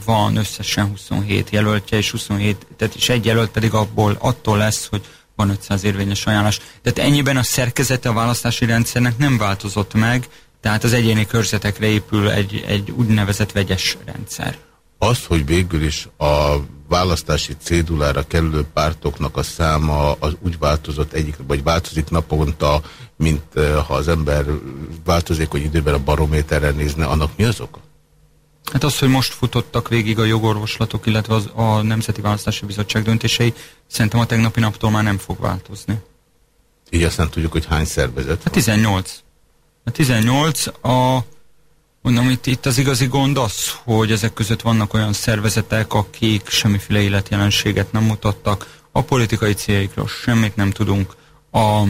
S3: van összesen 27 jelöltje, és 27, tehát és egy jelölt pedig abból attól lesz, hogy van 500 érvényes ajánlás. Tehát ennyiben a szerkezete a választási rendszernek nem változott meg, tehát az egyéni körzetekre épül egy, egy úgynevezett vegyes rendszer.
S2: Az, hogy végül is a választási cédulára kerülő pártoknak a száma az úgy változott egyik, vagy változik naponta, mint ha az ember változékony időben a barométerre nézne, annak mi az oka?
S3: Hát az, hogy most futottak végig a jogorvoslatok, illetve az, a Nemzeti Választási Bizottság döntései, szerintem a tegnapi naptól már nem fog változni.
S2: Így azt nem tudjuk, hogy hány szervezet
S3: Hát 18. A 18 a Mondom, itt, itt az igazi gond az, hogy ezek között vannak olyan szervezetek, akik semmiféle életjelenséget nem mutattak, a politikai céljaikról semmit nem tudunk, a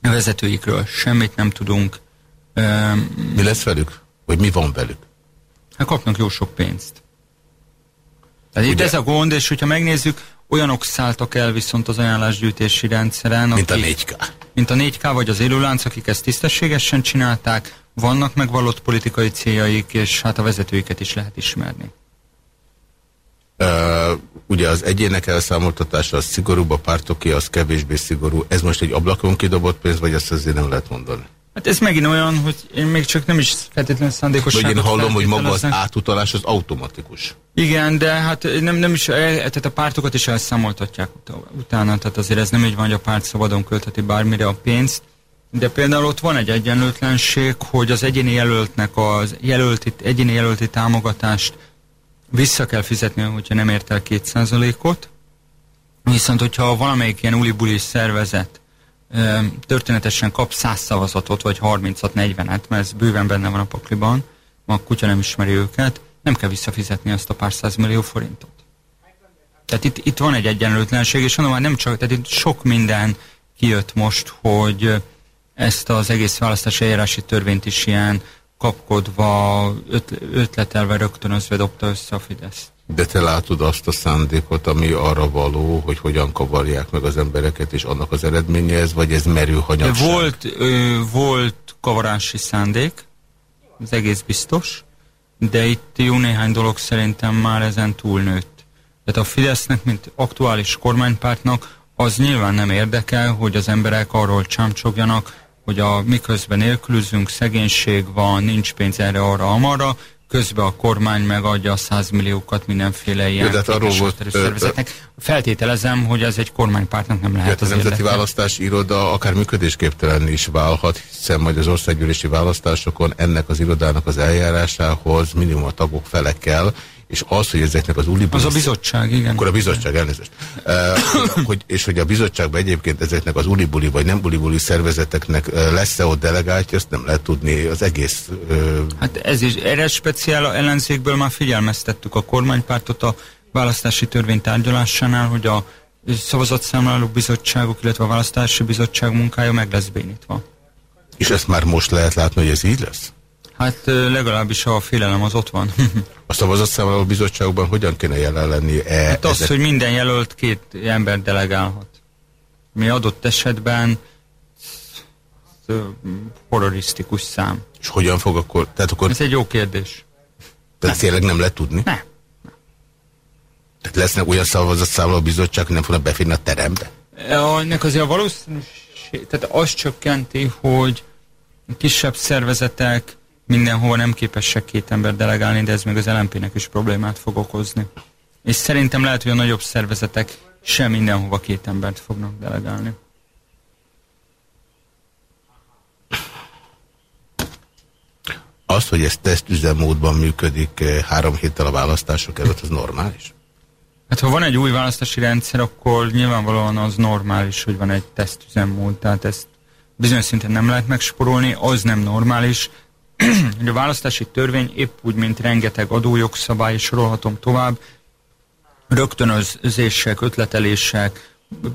S3: vezetőikről semmit nem tudunk.
S2: Mi lesz velük? Vagy mi van velük?
S3: Hát kapnak jó sok pénzt. Tehát itt ez a gond, és hogyha megnézzük, olyanok szálltak el viszont az ajánlásgyűjtési rendszeren,
S2: mint akik, a 4K.
S3: Mint a 4K vagy az élőlánc, akik ezt tisztességesen csinálták, vannak megvalott politikai céljaik, és hát a vezetőiket is lehet ismerni.
S2: Uh, ugye az egyének elszámoltatása az szigorúbb, a pártoké az kevésbé szigorú. Ez most egy ablakon kidobott pénz, vagy ezt azért nem lehet mondani?
S3: Hát ez megint olyan, hogy én még csak nem is feltétlenül szándékos.
S2: Vagy én hallom, hogy maga az átutalás az automatikus.
S3: Igen, de hát nem, nem is, tehát a pártokat is elszámoltatják utána, tehát azért ez nem így van, hogy a párt szabadon költheti bármire a pénzt. De például ott van egy egyenlőtlenség, hogy az egyéni jelöltnek az jelölti, egyéni jelölti támogatást vissza kell fizetni, hogyha nem ért el 2%-ot. Viszont, hogyha valamelyik ilyen ulibuli szervezet történetesen kap 100 szavazatot, vagy 30-at, 40-et, mert ez bőven benne van a pakliban, ma a kutya nem ismeri őket, nem kell visszafizetni azt a pár millió forintot. Tehát itt, itt van egy egyenlőtlenség, és mondom, nem csak, tehát itt sok minden kijött most, hogy ezt az egész választási eljárási törvényt is ilyen kapkodva, ötletelve, rögtönözve dobta össze a Fidesz.
S2: De te látod azt a szándékot, ami arra való, hogy hogyan kavarják meg az embereket, és annak az eredménye ez, vagy ez merő hanyagság?
S3: Volt, ö, volt kavarási szándék, az egész biztos, de itt jó néhány dolog szerintem már ezen túlnőtt. Tehát a Fidesznek, mint aktuális kormánypártnak, az nyilván nem érdekel, hogy az emberek arról csámcsogjanak, hogy a miközben nélkülözünk, szegénység van, nincs pénz erre, arra, amarra, közben a kormány megadja a százmilliókat mindenféle ilyen
S2: Jó, arról volt,
S3: szervezetnek. Feltételezem, hogy ez egy kormánypártnak nem lehet
S2: az, az Nemzeti Választási Iroda akár működésképtelen is válhat, hiszen majd az országgyűlési választásokon ennek az irodának az eljárásához minimum a tagok fele kell, és az, hogy ezeknek az uli
S3: Az a bizottság, igen.
S2: Akkor a bizottság, elnézést. Hogy, és hogy a bizottságban egyébként ezeknek az ulibuli vagy nem ulibuli szervezeteknek lesz-e ott delegáltja, ezt nem lehet tudni az egész...
S3: Hát ez is, erre speciál ellenzékből már figyelmeztettük a kormánypártot a választási törvény tárgyalásánál, hogy a szavazatszámláló bizottságok, illetve a választási bizottság munkája meg lesz bénítva.
S2: És ezt már most lehet látni, hogy ez így lesz?
S3: Hát legalábbis a félelem az ott van.
S2: a szavazatszámoló bizottságban hogyan kéne jelen lenni?
S3: E, hát az, ezek... hogy minden jelölt két ember delegálhat. Mi adott esetben horrorisztikus szám.
S2: És hogyan fog akkor... Tehát akkor...
S3: Ez egy jó kérdés.
S2: Tehát tényleg nem lehet tudni?
S3: Nem.
S2: Tehát lesznek olyan szavazatszámoló bizottság, hogy nem fognak beférni a terembe?
S3: Ennek azért a valószínűség, tehát az csökkenti, hogy kisebb szervezetek mindenhova nem képesek két ember delegálni, de ez még az LMP-nek is problémát fog okozni. És szerintem lehet, hogy a nagyobb szervezetek sem mindenhova két embert fognak delegálni.
S2: Az, hogy ez tesztüzemmódban működik eh, három héttel a választások előtt, az normális?
S3: Hát ha van egy új választási rendszer, akkor nyilvánvalóan az normális, hogy van egy tesztüzemmód, tehát ezt bizonyos szinten nem lehet megsporolni, az nem normális, a választási törvény épp úgy, mint rengeteg adójogszabály, és sorolhatom tovább, rögtönözések, ötletelések,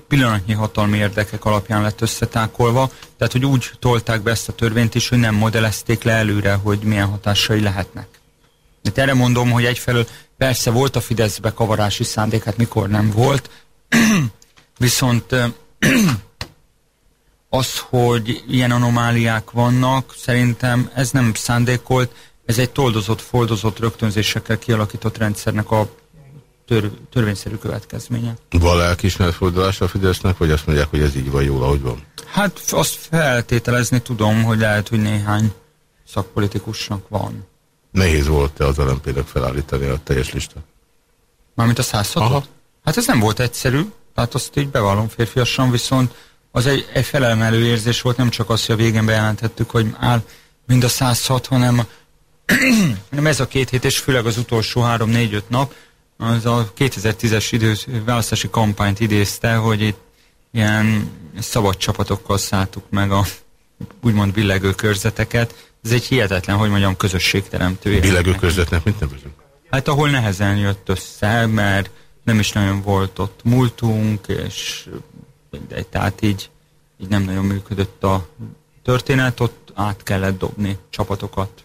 S3: pillanatnyi hatalmi érdekek alapján lett összetákolva, tehát hogy úgy tolták be ezt a törvényt is, hogy nem modellezték le előre, hogy milyen hatásai lehetnek. Itt erre mondom, hogy egyfelől persze volt a Fideszbe kavarási szándék, hát mikor nem volt, viszont az, hogy ilyen anomáliák vannak, szerintem ez nem szándékolt, ez egy toldozott, foldozott rögtönzésekkel kialakított rendszernek a tör, törvényszerű következménye.
S2: Van lelkismert fordulása a Fidesznek, vagy azt mondják, hogy ez így van jól, ahogy van?
S3: Hát azt feltételezni tudom, hogy lehet, hogy néhány szakpolitikusnak van.
S2: Nehéz volt-e az lmp felállítani a teljes listát?
S3: Mármint a 106 Hát ez nem volt egyszerű, tehát azt így bevallom férfiasan, viszont az egy, egy felelmelő érzés volt, nem csak az, hogy a végén bejelentettük, hogy áll mind a 106, hanem, hanem ez a két hét, és főleg az utolsó 3-4-5 nap, az a 2010-es idős választási kampányt idézte, hogy itt ilyen szabad csapatokkal szálltuk meg a úgymond billegő körzeteket. Ez egy hihetetlen, hogy mondjam, közösségteremtő.
S2: Billegő körzetnek mit nevezünk?
S3: Hát ahol nehezen jött össze, mert nem is nagyon volt ott múltunk, és mindegy, tehát így, így nem nagyon működött a történet, ott át kellett dobni csapatokat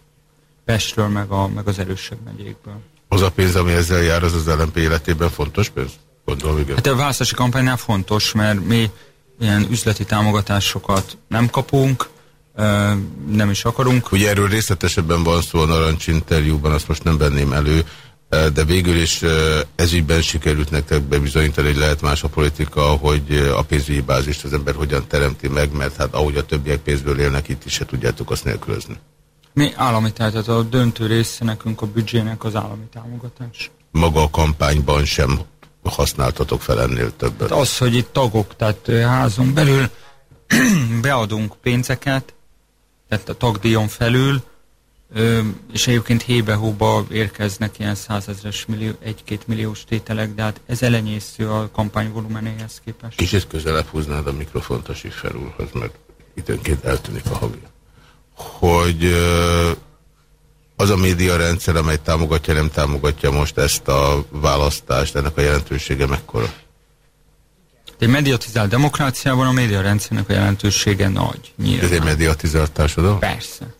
S3: Pestről, meg, a, meg az erősebb megyékből.
S2: Az a pénz, ami ezzel jár, az az LNP életében fontos pénz?
S3: Gondolom, igen. Hát a választási kampánynál fontos, mert mi ilyen üzleti támogatásokat nem kapunk, nem is akarunk.
S2: Ugye erről részletesebben van szó a Narancs interjúban, azt most nem venném elő, de végül is ezügyben sikerült nektek bebizonyítani, hogy lehet más a politika, hogy a pénzügyi bázist az ember hogyan teremti meg, mert hát ahogy a többiek pénzből élnek, itt is se tudjátok azt nélkülözni.
S3: Mi állami, tehát a döntő része nekünk a büdzsének az állami támogatás.
S2: Maga a kampányban sem használtatok fel ennél többet?
S3: Hát az, hogy itt tagok, tehát házon belül beadunk pénzeket, tehát a tagdíjon felül, és egyébként hébe-hóba érkeznek ilyen százezres millió, egy-két milliós tételek, de hát ez elenyésző a kampány volumenéhez képest.
S2: Kicsit közelebb húznád a mikrofont a Siffer úrhoz, mert időnként eltűnik a hangja hogy az a média rendszer, amely támogatja, nem támogatja most ezt a választást, ennek a jelentősége mekkora?
S3: Egy mediatizált demokráciában a média rendszernek a jelentősége nagy.
S2: Nyilván. Ez egy mediatizált társadalom?
S3: Persze.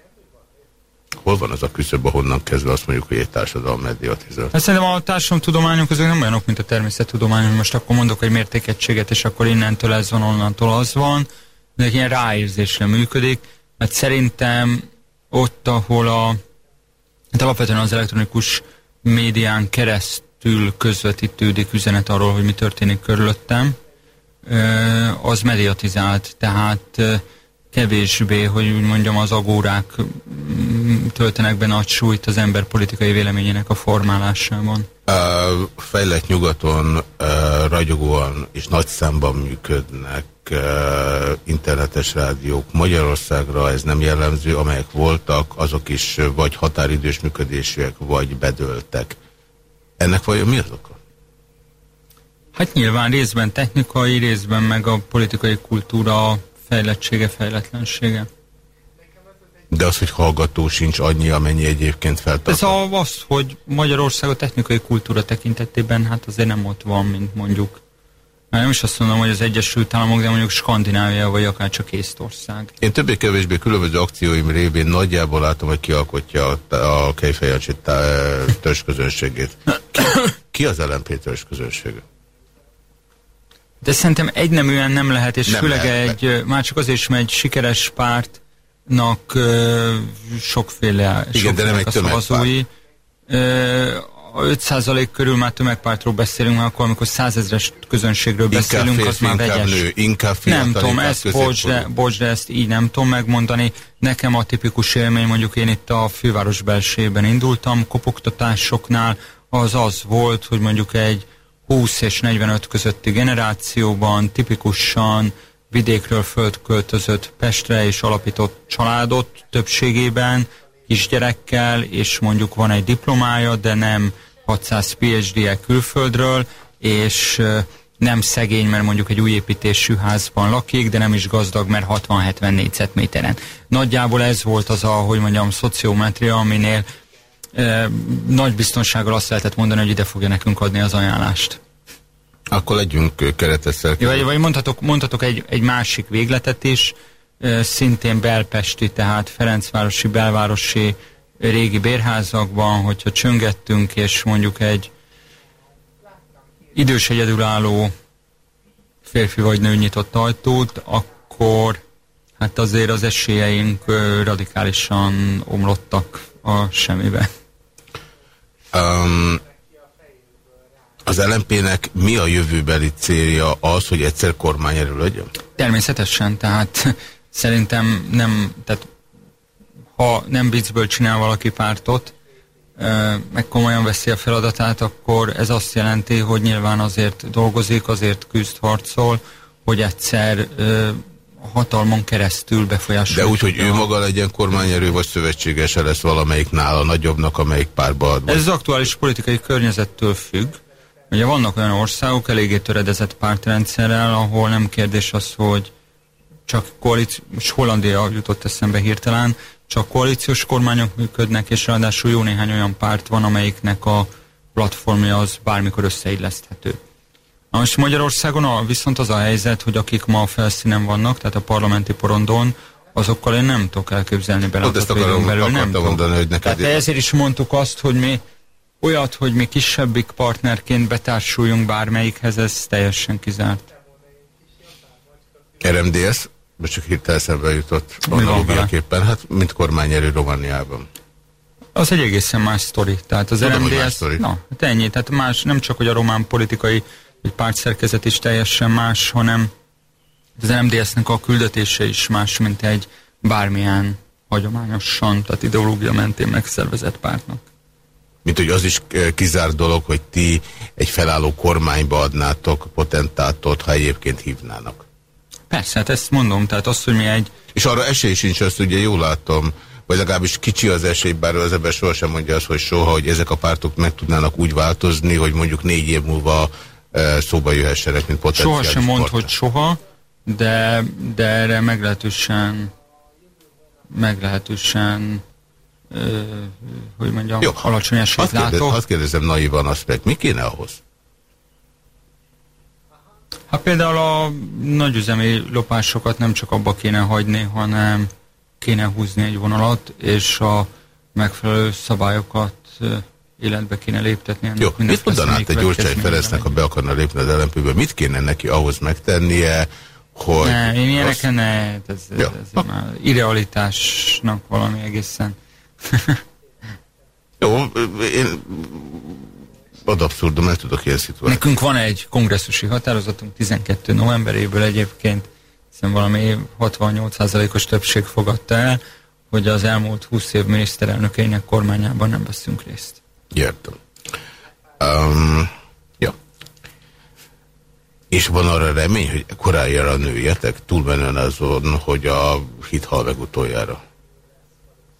S2: Hol van az a küszöb, ahonnan kezdve azt mondjuk, hogy egy társadalom mediatizált?
S3: Hát szerintem a társadalomtudományok azok nem olyanok, mint a természettudományok. Most akkor mondok egy mértékegységet, és akkor innentől ez van, onnantól az van. De ilyen ráérzésre működik mert szerintem ott, ahol a, hát alapvetően az elektronikus médián keresztül közvetítődik üzenet arról, hogy mi történik körülöttem, az mediatizált, tehát kevésbé, hogy úgy mondjam, az agórák mm, töltenek be nagy súlyt az ember politikai véleményének a formálásában.
S2: A fejlett nyugaton ragyogóan és nagy számban működnek internetes rádiók. Magyarországra ez nem jellemző, amelyek voltak, azok is vagy határidős működésűek, vagy bedöltek. Ennek vajon mi az oka?
S3: Hát nyilván részben technikai, részben meg a politikai kultúra fejlettsége, fejletlensége.
S2: De az, hogy hallgató sincs annyi, amennyi egyébként feltart.
S3: Ez a, az, hogy Magyarország a technikai kultúra tekintetében hát azért nem ott van, mint mondjuk nem is azt mondom, hogy az Egyesült Államok, de mondjuk Skandinávia, vagy akár csak Észtország.
S2: Én többé-kevésbé különböző akcióim révén nagyjából látom, hogy kialkotja a, a Kejfejancsi törzsközönségét. Ki, ki az LNP törzsközönsége?
S3: De szerintem egyneműen nem lehet, és nem főleg lehet, egy, már csak azért is, mert egy sikeres pártnak uh, sokféle,
S2: Igen, de nem egy.
S3: Uh, a 5% körül már tömegpártról beszélünk, mert akkor, amikor százezres közönségről beszélünk, inkább férfi, az már vegyes. Nő,
S2: inkább
S3: nem tudom, ezt, bocs de, bocs, de ezt így nem tudom megmondani. Nekem a tipikus élmény, mondjuk én itt a főváros belsében indultam, kopogtatásoknál, az az volt, hogy mondjuk egy 20 és 45 közötti generációban tipikusan vidékről földköltözött Pestre és alapított családot többségében, kisgyerekkel, és mondjuk van egy diplomája, de nem 600 PhD-e külföldről, és nem szegény, mert mondjuk egy új építésű házban lakik, de nem is gazdag, mert 60-70 négyzetméteren. Nagyjából ez volt az a, hogy mondjam, szociometria, aminél nagy biztonsággal azt lehetett mondani, hogy ide fogja nekünk adni az ajánlást.
S2: Akkor legyünk keretesszel.
S3: Vagy, vagy mondhatok, mondhatok egy, egy másik végletet is, szintén belpesti, tehát Ferencvárosi, belvárosi régi bérházakban, hogyha csöngettünk, és mondjuk egy idős egyedülálló férfi vagy nő nyitott ajtót, akkor hát azért az esélyeink radikálisan omlottak a semmibe. Um,
S2: az LMP-nek mi a jövőbeli célja az, hogy egyszer kormányerő legyen?
S3: Természetesen, tehát szerintem nem, tehát ha nem viccből csinál valaki pártot, meg komolyan veszi a feladatát, akkor ez azt jelenti, hogy nyilván azért dolgozik, azért küzd, harcol, hogy egyszer hatalmon keresztül befolyásolja.
S2: De úgy, hogy ő maga legyen kormányerő, vagy szövetségese lesz valamelyik nála nagyobbnak, amelyik párba ad.
S3: Ez az aktuális politikai környezettől függ. Ugye vannak olyan országok eléggé töredezett pártrendszerrel, ahol nem kérdés az, hogy csak koalíció, most Hollandia jutott eszembe hirtelen, csak koalíciós kormányok működnek, és ráadásul jó néhány olyan párt van, amelyiknek a platformja az bármikor összeilleszthető. Most Magyarországon a, viszont az a helyzet, hogy akik ma a felszínen vannak, tehát a parlamenti porondon, azokkal én nem tudok elképzelni bele.
S2: Ott ezt akarom, belül, nem mondani, hogy neked...
S3: Tehát ezért is mondtuk azt, hogy mi olyat, hogy mi kisebbik partnerként betársuljunk bármelyikhez, ez teljesen kizárt.
S2: RMDS? most csak hirtelen szembe jutott analógiaképpen, hát mint kormányerő Romániában.
S3: Az egy egészen más sztori. Tehát az Tudom, RMDS, sztori. na, hát ennyi, tehát más, nem csak, hogy a román politikai vagy pártszerkezet is teljesen más, hanem az RMDS-nek a küldetése is más, mint egy bármilyen hagyományosan, tehát ideológia mentén megszervezett pártnak.
S2: Mint hogy az is eh, kizárt dolog, hogy ti egy felálló kormányba adnátok potentátot, ha egyébként hívnának.
S3: Persze, hát ezt mondom, tehát az, hogy mi egy...
S2: És arra esély sincs, azt ugye jól látom, vagy legalábbis kicsi az esély, bár az ebben sohasem mondja azt, hogy soha, hogy ezek a pártok meg tudnának úgy változni, hogy mondjuk négy év múlva szóba jöhessenek, mint potenciális
S3: Soha sem mond, hogy soha, de, de erre meglehetősen meglehetősen ö, hogy mondjam, Jó, alacsony esélyt látok. Kérdez,
S2: hadd kérdezem naivan azt meg, mi kéne ahhoz?
S3: Hát például a nagyüzemi lopásokat nem csak abba kéne hagyni, hanem kéne húzni egy vonalat, és a megfelelő szabályokat életbe kéne léptetni.
S2: Jó, mit mondaná egy Gyurcsány Ferencnek, ha be akarna lépni az lmp Mit kéne neki ahhoz megtennie, hogy...
S3: Ne, én ilyeneken ne, ez, ez, ja. ez már irrealitásnak valami egészen.
S2: Jó, én ad abszurdum, el tudok ilyen szituációt.
S3: Nekünk van egy kongresszusi határozatunk 12 novemberéből egyébként, hiszen valami 68%-os többség fogadta el, hogy az elmúlt 20 év miniszterelnökeinek kormányában nem veszünk részt.
S2: Értem. Um, ja. És van arra remény, hogy korájára nőjetek, túlmenően azon, hogy a hit hal meg utoljára?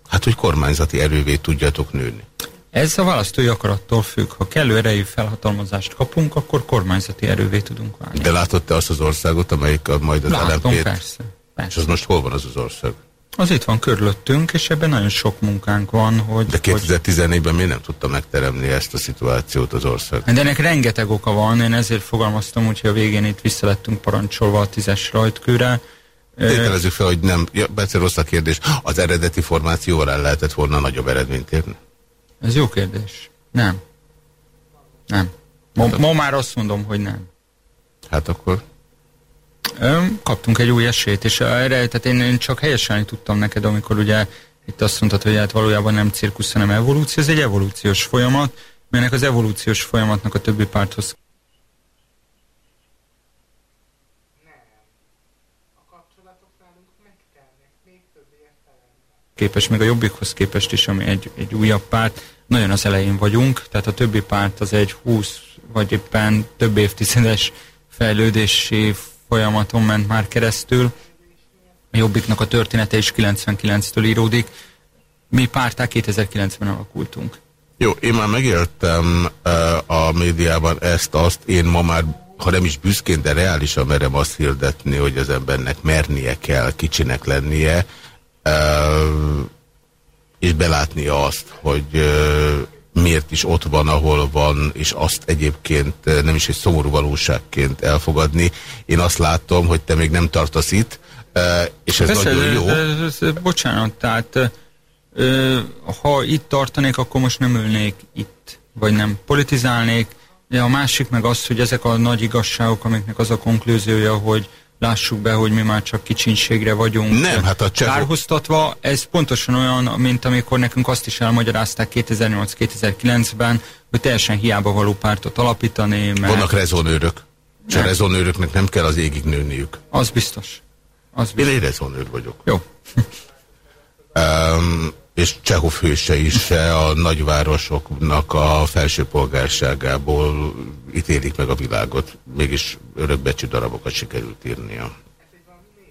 S2: Hát, hogy kormányzati erővé tudjatok nőni.
S3: Ez a választói akarattól függ. Ha kellő erejű felhatalmazást kapunk, akkor kormányzati erővé tudunk válni.
S2: De látott te azt az országot, amelyik a, majd az
S3: Látom, LMP-t? persze,
S2: persze. És az most hol van az az ország?
S3: Az itt van körülöttünk, és ebben nagyon sok munkánk van, hogy...
S2: De 2014-ben miért nem tudta megteremni ezt a szituációt az ország?
S3: De ennek rengeteg oka van, én ezért fogalmaztam hogy a végén itt visszalettünk parancsolva a tízes rajtkőre.
S2: Tételezzük fel, hogy nem, ja, egyszer rossz a kérdés, az eredeti formációval el lehetett volna nagyobb eredményt érni?
S3: Ez jó kérdés. Nem. Nem. Ma, ma már azt mondom, hogy nem.
S2: Hát akkor?
S3: Kaptunk egy új esélyt, és erre, tehát én, én csak helyesen tudtam neked, amikor ugye itt azt mondtad, hogy hát valójában nem cirkusz, hanem evolúció. Ez egy evolúciós folyamat, melynek az evolúciós folyamatnak a többi párthoz képest, még a Jobbikhoz képest is, ami egy, egy újabb párt, nagyon az elején vagyunk, tehát a többi párt az egy 20 vagy éppen több évtizedes fejlődési folyamaton ment már keresztül. A Jobbiknak a története is 99-től íródik. Mi párták 2009-ben alakultunk.
S2: Jó, én már megéltem uh, a médiában ezt, azt, én ma már ha nem is büszkén, de reálisan merem azt hirdetni, hogy az embernek mernie kell, kicsinek lennie, és belátnia azt, hogy miért is ott van, ahol van, és azt egyébként nem is egy szomorú valóságként elfogadni. Én azt látom, hogy te még nem tartasz itt, és ez Persze, nagyon jó.
S3: Ez, ez, bocsánat, tehát ha itt tartanék, akkor most nem ülnék itt, vagy nem politizálnék. De a másik meg az, hogy ezek a nagy igazságok, amiknek az a konklúziója, hogy lássuk be, hogy mi már csak kicsinségre vagyunk
S2: Nem, hát a csehok...
S3: kárhoztatva. Ez pontosan olyan, mint amikor nekünk azt is elmagyarázták 2008-2009-ben, hogy teljesen hiába való pártot alapítani. Mert...
S2: Vannak rezonőrök. És a rezonőröknek nem kell az égig nőniük.
S3: Az biztos. Az biztos.
S2: Én egy rezonőr vagyok.
S3: Jó.
S2: um, és Csehov hőse is a nagyvárosoknak a felsőpolgárságából ítélik meg a világot. Mégis örökbecsű darabokat sikerült írnia.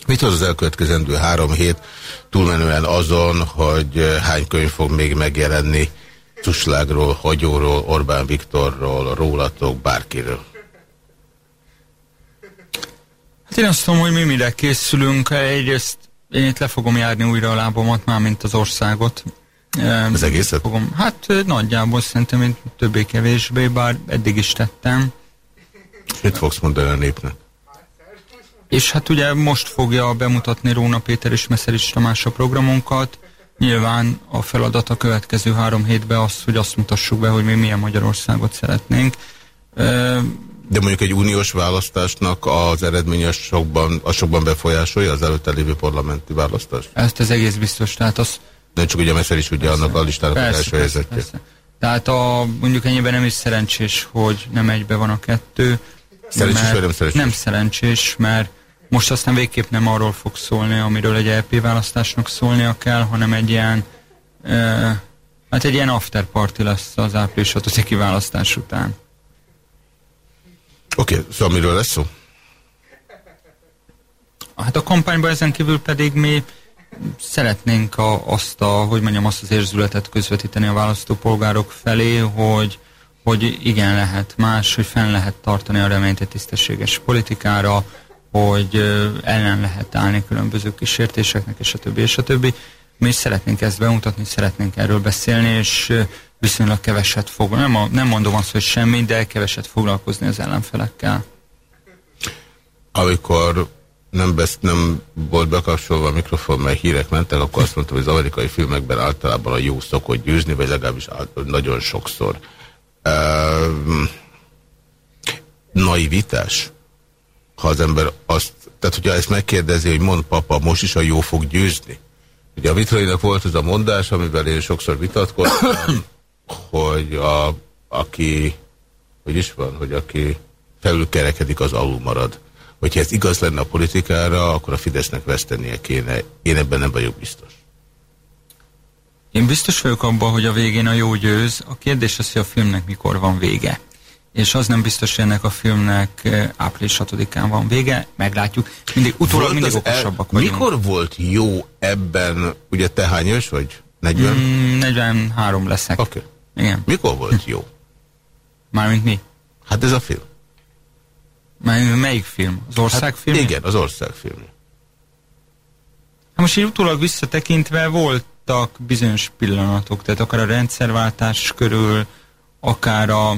S2: Mit hoz az elkövetkezendő három hét túlmenően azon, hogy hány könyv fog még megjelenni Tuslágról, Hagyóról, Orbán Viktorról, rólatok, bárkiről?
S3: Hát én azt tudom, hogy mi mire készülünk. Egyrészt én itt le fogom járni újra a lábomat, már mint az országot.
S2: Az egészet?
S3: Fogom, hát nagyjából szerintem én többé-kevésbé, bár eddig is tettem.
S2: Mit fogsz mondani a népnek?
S3: És hát ugye most fogja bemutatni Róna Péter és Meszerics Tamás a programunkat. Nyilván a feladat a következő három hétben az, hogy azt mutassuk be, hogy mi milyen Magyarországot szeretnénk.
S2: De mondjuk egy uniós választásnak az eredménye sokban, a sokban befolyásolja az előtte lévő parlamenti választást?
S3: Ezt az egész biztos, tehát az...
S2: De csak ugye Messer is ugye persze, annak a listának persze, az első helyzetje.
S3: Tehát a, mondjuk ennyiben nem is szerencsés, hogy nem egybe van a kettő.
S2: Szerencsés vagy nem szerencsés?
S3: Nem szerencsés, mert most aztán végképp nem arról fog szólni, amiről egy LP e választásnak szólnia kell, hanem egy ilyen, e, hát egy ilyen after party lesz az április 6 választás után.
S2: Oké, okay, szóval miről lesz szó?
S3: Hát a kampányban ezen kívül pedig mi szeretnénk a, azt a, hogy mondjam, azt az érzületet közvetíteni a választópolgárok felé, hogy, hogy igen lehet más, hogy fenn lehet tartani a reményt egy tisztességes politikára, hogy ellen lehet állni különböző kísértéseknek, és a többi, és a többi. Mi is szeretnénk ezt bemutatni, szeretnénk erről beszélni, és viszonylag keveset fog, nem, a, nem mondom azt, hogy semmi, de keveset foglalkozni az ellenfelekkel.
S2: Amikor nem, besz, nem volt bekapcsolva a mikrofon, mert hírek mentek, akkor azt mondtam, hogy az amerikai filmekben általában a jó szokott győzni, vagy legalábbis nagyon sokszor. Uh, naivitás? Ha az ember azt, tehát hogyha ezt megkérdezi, hogy mond papa, most is a jó fog győzni. Ugye a Vitrainak volt ez a mondás, amivel én sokszor vitatkoztam, hogy a, aki, hogy is van, hogy aki felülkerekedik, az alul marad. Hogyha ez igaz lenne a politikára, akkor a Fidesznek vesztenie kéne. Én ebben nem vagyok biztos.
S3: Én biztos vagyok abban, hogy a végén a jó győz. A kérdés az, hogy a filmnek mikor van vége. És az nem biztos, hogy ennek a filmnek eh, április 6-án van vége, meglátjuk. Mindig, utólag volt mindig okosabbak
S2: el, vagyunk. Mikor volt jó ebben, ugye te hányos vagy? 40?
S3: Mm, 43 leszek.
S2: Oké. Okay.
S3: Igen.
S2: Mikor volt jó?
S3: Mármint mi?
S2: Hát ez a film.
S3: Mely, melyik film? Az országfilm?
S2: Hát igen, az országfilm.
S3: Hát most így utólag visszatekintve voltak bizonyos pillanatok, tehát akár a rendszerváltás körül, akár a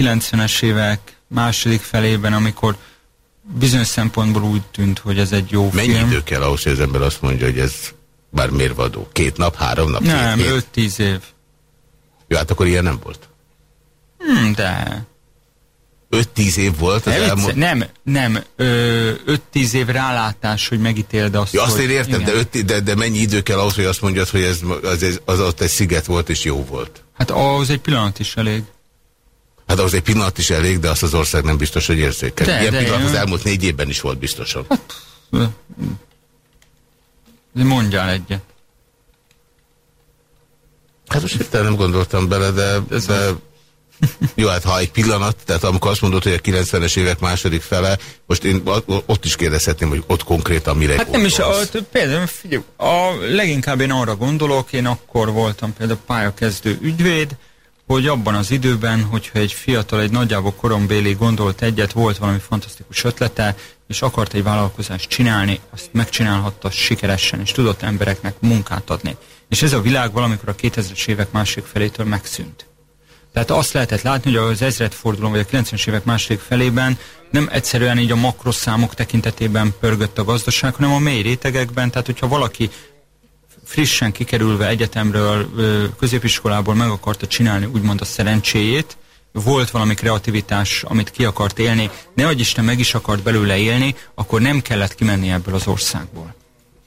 S3: 90-es évek második felében, amikor bizonyos szempontból úgy tűnt, hogy ez egy jó
S2: Mennyi
S3: film.
S2: Mennyi idő kell ahhoz, hogy az ember azt mondja, hogy ez bár mérvadó? Két nap, három nap?
S3: Nem, öt-tíz év.
S2: Jó, hát akkor ilyen nem volt.
S3: Hmm, de...
S2: 5-10 év volt
S3: az elmúlt... Nem, nem. 5-10 év rálátás, hogy megítéld azt,
S2: ja, azt hogy... én értem, de, öt, de, de mennyi idő kell ahhoz, hogy azt mondjad, hogy ez, az, az, az ott egy sziget volt és jó volt?
S3: Hát ahhoz egy pillanat is elég.
S2: Hát ahhoz egy pillanat is elég, de azt az ország nem biztos, hogy érzékel. De, Ilyen de pillanat az elmúlt négy évben is volt biztosan. Hát,
S3: mondjál egyet.
S2: Hát most hirtelen nem gondoltam bele, de, de jó, hát ha egy pillanat, tehát amikor azt mondod, hogy a 90-es évek második fele, most én ott is kérdezhetném, hogy ott konkrétan mire
S3: Hát nem is, a, például figyelj, a, leginkább én arra gondolok, én akkor voltam például pályakezdő ügyvéd, hogy abban az időben, hogyha egy fiatal, egy nagyjából korombéli gondolt egyet, volt valami fantasztikus ötlete, és akart egy vállalkozást csinálni, azt megcsinálhatta sikeresen, és tudott embereknek munkát adni. És ez a világ valamikor a 2000-es évek másik felétől megszűnt. Tehát azt lehetett látni, hogy az ezredfordulón vagy a 90-es évek második felében nem egyszerűen így a makroszámok tekintetében pörgött a gazdaság, hanem a mély rétegekben, tehát hogyha valaki frissen kikerülve egyetemről, középiskolából meg akarta csinálni úgymond a szerencséjét, volt valami kreativitás, amit ki akart élni, ne hogy Isten meg is akart belőle élni, akkor nem kellett kimenni ebből az országból.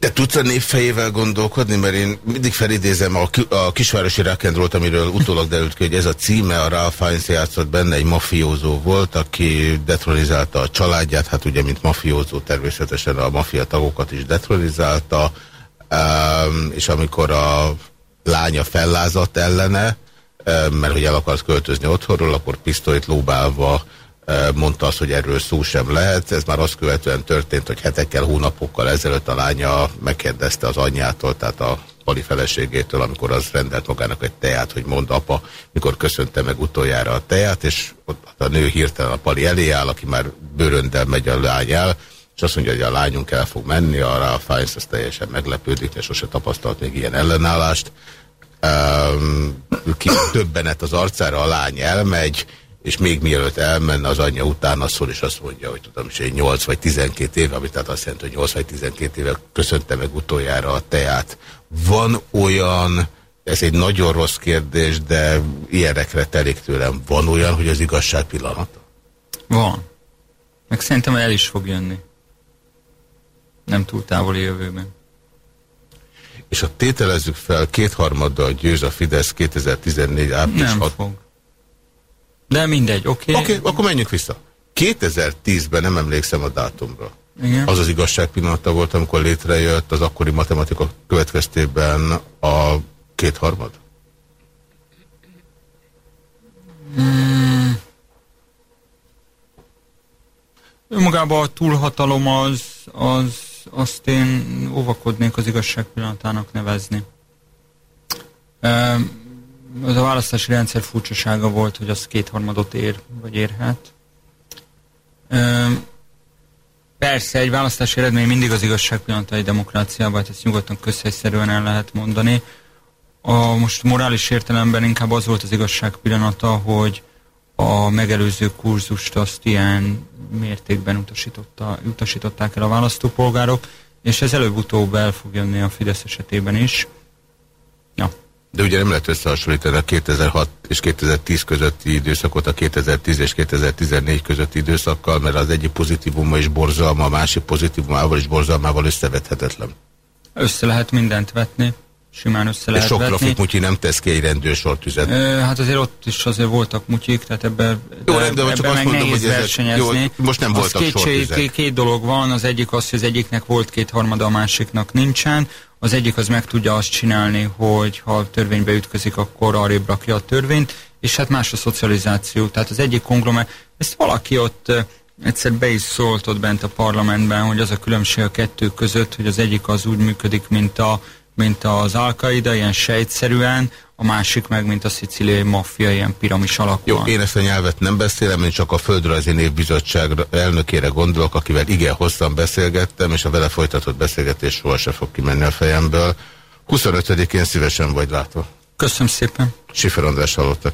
S2: Te tudsz a népfejével gondolkodni? Mert én mindig felidézem a, a kisvárosi rock'n'rollt, amiről utólag derült ki, hogy ez a címe, a Ralph Fiennes játszott benne, egy mafiózó volt, aki detronizálta a családját, hát ugye, mint mafiózó természetesen a mafia tagokat is detronizálta, és amikor a lánya fellázadt ellene, mert hogy el akart költözni otthonról, akkor pisztolyt lóbálva mondta azt, hogy erről szó sem lehet. Ez már azt követően történt, hogy hetekkel, hónapokkal ezelőtt a lánya megkérdezte az anyjától, tehát a Pali feleségétől, amikor az rendelt magának egy teát, hogy mond apa, mikor köszönte meg utoljára a teát, és ott a nő hirtelen a Pali elé áll, aki már bőröndel megy a lány el, és azt mondja, hogy a lányunk el fog menni, arra a Fines az teljesen meglepődik, és sose tapasztalt még ilyen ellenállást. Um, ki többenet az arcára, a lány elmegy, és még mielőtt elmenne az anyja utána szól, és azt mondja, hogy tudom is, hogy 8 vagy 12 éve, amit tehát azt jelenti, hogy 8 vagy 12 éve köszönte meg utoljára a teát. Van olyan, ez egy nagyon rossz kérdés, de ilyenekre telik tőlem, van olyan, hogy az igazság pillanata?
S3: Van. Meg szerintem el is fog jönni. Nem túl távoli jövőben.
S2: És ha tételezzük fel, kétharmaddal győz a Fidesz 2014 április
S3: Nem 6... fog. De mindegy, oké. Okay.
S2: Oké, okay, akkor menjünk vissza. 2010-ben nem emlékszem a dátumra.
S3: Igen.
S2: Az az igazság pillanata volt, amikor létrejött az akkori matematika következtében a kétharmad?
S3: Hmm. Önmagában a túlhatalom az, az, azt én óvakodnék az igazság pillanatának nevezni. Az a választási rendszer furcsasága volt, hogy az kétharmadot ér, vagy érhet. Persze, egy választási eredmény mindig az igazság pillanata egy demokráciában, hát ezt nyugodtan közhelyszerűen el lehet mondani. A most morális értelemben inkább az volt az igazság pillanata, hogy a megelőző kurzust azt ilyen mértékben utasította, utasították el a választópolgárok, és ez előbb-utóbb el fog jönni a Fidesz esetében is. Ja.
S2: De ugye nem lehet összehasonlítani a 2006 és 2010 közötti időszakot a 2010 és 2014 közötti időszakkal, mert az egyik pozitívuma is borzalma, a másik pozitívumával is borzalmával összevethetetlen.
S3: Össze lehet mindent vetni. Simán össze lehet
S2: És sok trafik mutyi nem tesz ki egy rendőrsortüzet.
S3: E, hát azért ott is azért voltak mutyik, tehát ebben
S2: jó, de, de csak azt mondom, hogy versenyezni. Jó, most nem voltak két,
S3: két, két dolog van, az egyik az, hogy az egyiknek volt két harmada, a másiknak nincsen. Az egyik az meg tudja azt csinálni, hogy ha a törvénybe ütközik, akkor arrébb rakja a törvényt, és hát más a szocializáció. Tehát az egyik konglomer, ezt valaki ott egyszer be is szólt ott bent a parlamentben, hogy az a különbség a kettő között, hogy az egyik az úgy működik, mint, a, mint az Al-Qaida, ilyen sejtszerűen, a másik meg, mint a szicíliai maffia, ilyen piramis alakúan.
S2: Jó, én ezt a nyelvet nem beszélem, én csak a Földrajzi Névbizottság elnökére gondolok, akivel igen hosszan beszélgettem, és a vele folytatott beszélgetés sohasem fog kimenni a fejemből. 25-én szívesen vagy látva.
S3: Köszönöm szépen.
S2: Sifer András hallottak.